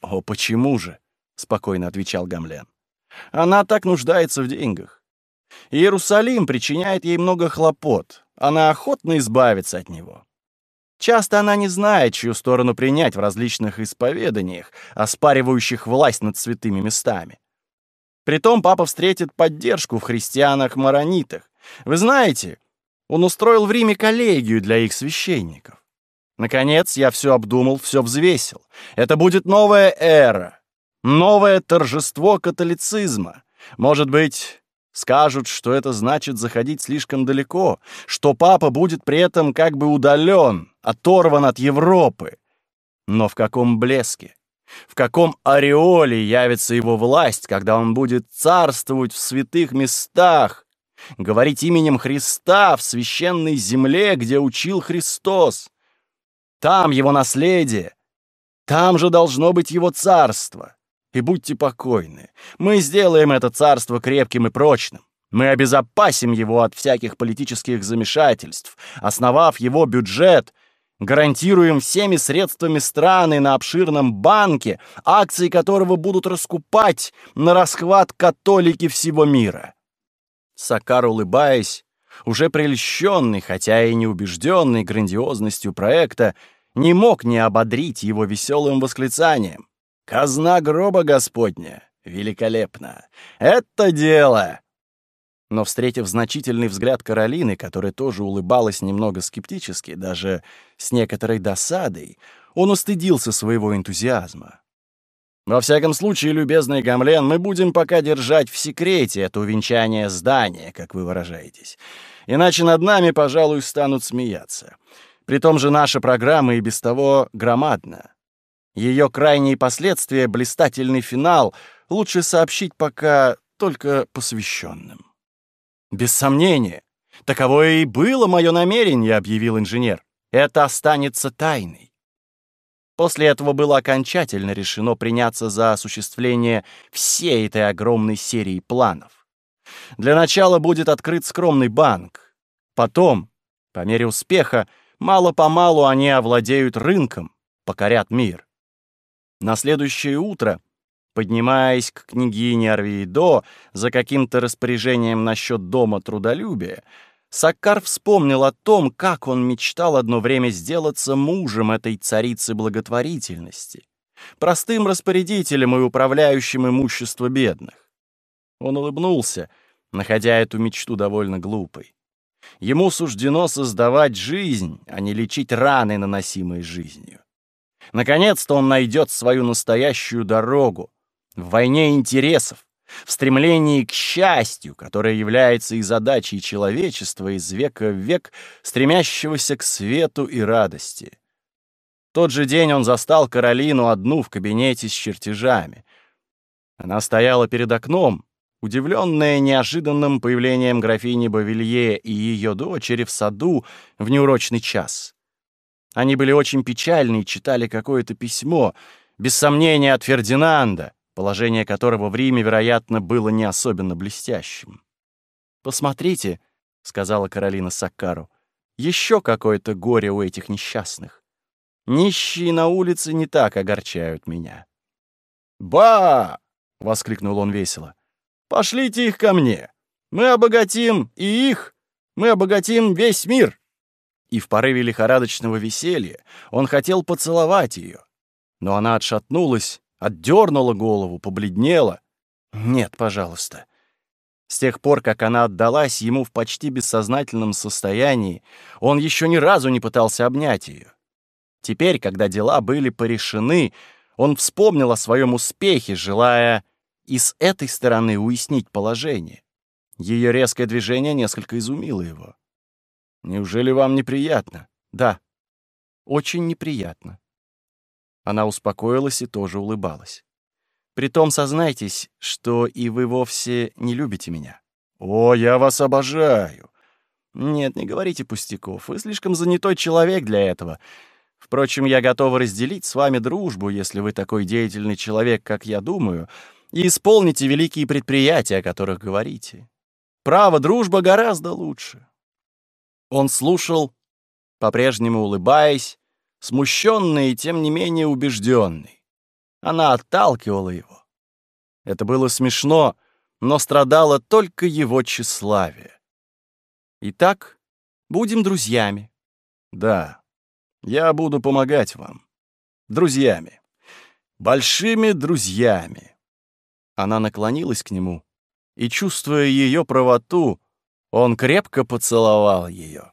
«О, почему же?» — спокойно отвечал Гамлен. «Она так нуждается в деньгах. Иерусалим причиняет ей много хлопот. Она охотно избавится от него. Часто она не знает, чью сторону принять в различных исповеданиях, оспаривающих власть над святыми местами. Притом папа встретит поддержку в христианах-маронитах. Вы знаете, он устроил в Риме коллегию для их священников. Наконец, я все обдумал, все взвесил. Это будет новая эра, новое торжество католицизма. Может быть, Скажут, что это значит заходить слишком далеко, что папа будет при этом как бы удален, оторван от Европы. Но в каком блеске, в каком ореоле явится его власть, когда он будет царствовать в святых местах, говорить именем Христа в священной земле, где учил Христос. Там его наследие, там же должно быть его царство. И будьте покойны, мы сделаем это царство крепким и прочным. Мы обезопасим его от всяких политических замешательств, основав его бюджет, гарантируем всеми средствами страны на обширном банке, акции которого будут раскупать на расхват католики всего мира. Сакар, улыбаясь, уже прельщенный, хотя и не убежденный грандиозностью проекта, не мог не ободрить его веселым восклицанием. Казна гроба Господня! Великолепно! Это дело!» Но, встретив значительный взгляд Каролины, которая тоже улыбалась немного скептически, даже с некоторой досадой, он устыдился своего энтузиазма. «Во всяком случае, любезный Гамлен, мы будем пока держать в секрете это увенчание здания, как вы выражаетесь. Иначе над нами, пожалуй, станут смеяться. При том же наша программа и без того громадна. Ее крайние последствия, блистательный финал, лучше сообщить пока только посвященным. «Без сомнения. Таковое и было мое намерение», — объявил инженер. «Это останется тайной». После этого было окончательно решено приняться за осуществление всей этой огромной серии планов. Для начала будет открыт скромный банк. Потом, по мере успеха, мало-помалу они овладеют рынком, покорят мир. На следующее утро, поднимаясь к княгине Арвиидо за каким-то распоряжением насчет дома трудолюбия, Саккар вспомнил о том, как он мечтал одно время сделаться мужем этой царицы благотворительности, простым распорядителем и управляющим имущество бедных. Он улыбнулся, находя эту мечту довольно глупой. Ему суждено создавать жизнь, а не лечить раны, наносимые жизнью. Наконец-то он найдет свою настоящую дорогу в войне интересов, в стремлении к счастью, которое является и задачей человечества из века в век, стремящегося к свету и радости. В тот же день он застал Каролину одну в кабинете с чертежами. Она стояла перед окном, удивленная неожиданным появлением графини Бавилье и ее дочери в саду в неурочный час. Они были очень печальны и читали какое-то письмо, без сомнения от Фердинанда, положение которого в Риме, вероятно, было не особенно блестящим. «Посмотрите», — сказала Каролина Саккару, — «еще какое-то горе у этих несчастных. Нищие на улице не так огорчают меня». «Ба!» — воскликнул он весело. «Пошлите их ко мне. Мы обогатим и их. Мы обогатим весь мир». И в порыве лихорадочного веселья он хотел поцеловать ее. Но она отшатнулась, отдернула голову, побледнела. «Нет, пожалуйста». С тех пор, как она отдалась ему в почти бессознательном состоянии, он еще ни разу не пытался обнять ее. Теперь, когда дела были порешены, он вспомнил о своем успехе, желая и с этой стороны уяснить положение. Ее резкое движение несколько изумило его. «Неужели вам неприятно?» «Да, очень неприятно». Она успокоилась и тоже улыбалась. «Притом сознайтесь, что и вы вовсе не любите меня». «О, я вас обожаю!» «Нет, не говорите пустяков. Вы слишком занятой человек для этого. Впрочем, я готова разделить с вами дружбу, если вы такой деятельный человек, как я думаю, и исполните великие предприятия, о которых говорите. Право, дружба гораздо лучше». Он слушал, по-прежнему улыбаясь, смущенный и тем не менее убежденный. Она отталкивала его. Это было смешно, но страдало только его тщеславие. Итак, будем друзьями. Да, я буду помогать вам. Друзьями. Большими друзьями. Она наклонилась к нему, и, чувствуя ее правоту, он крепко поцеловал ее.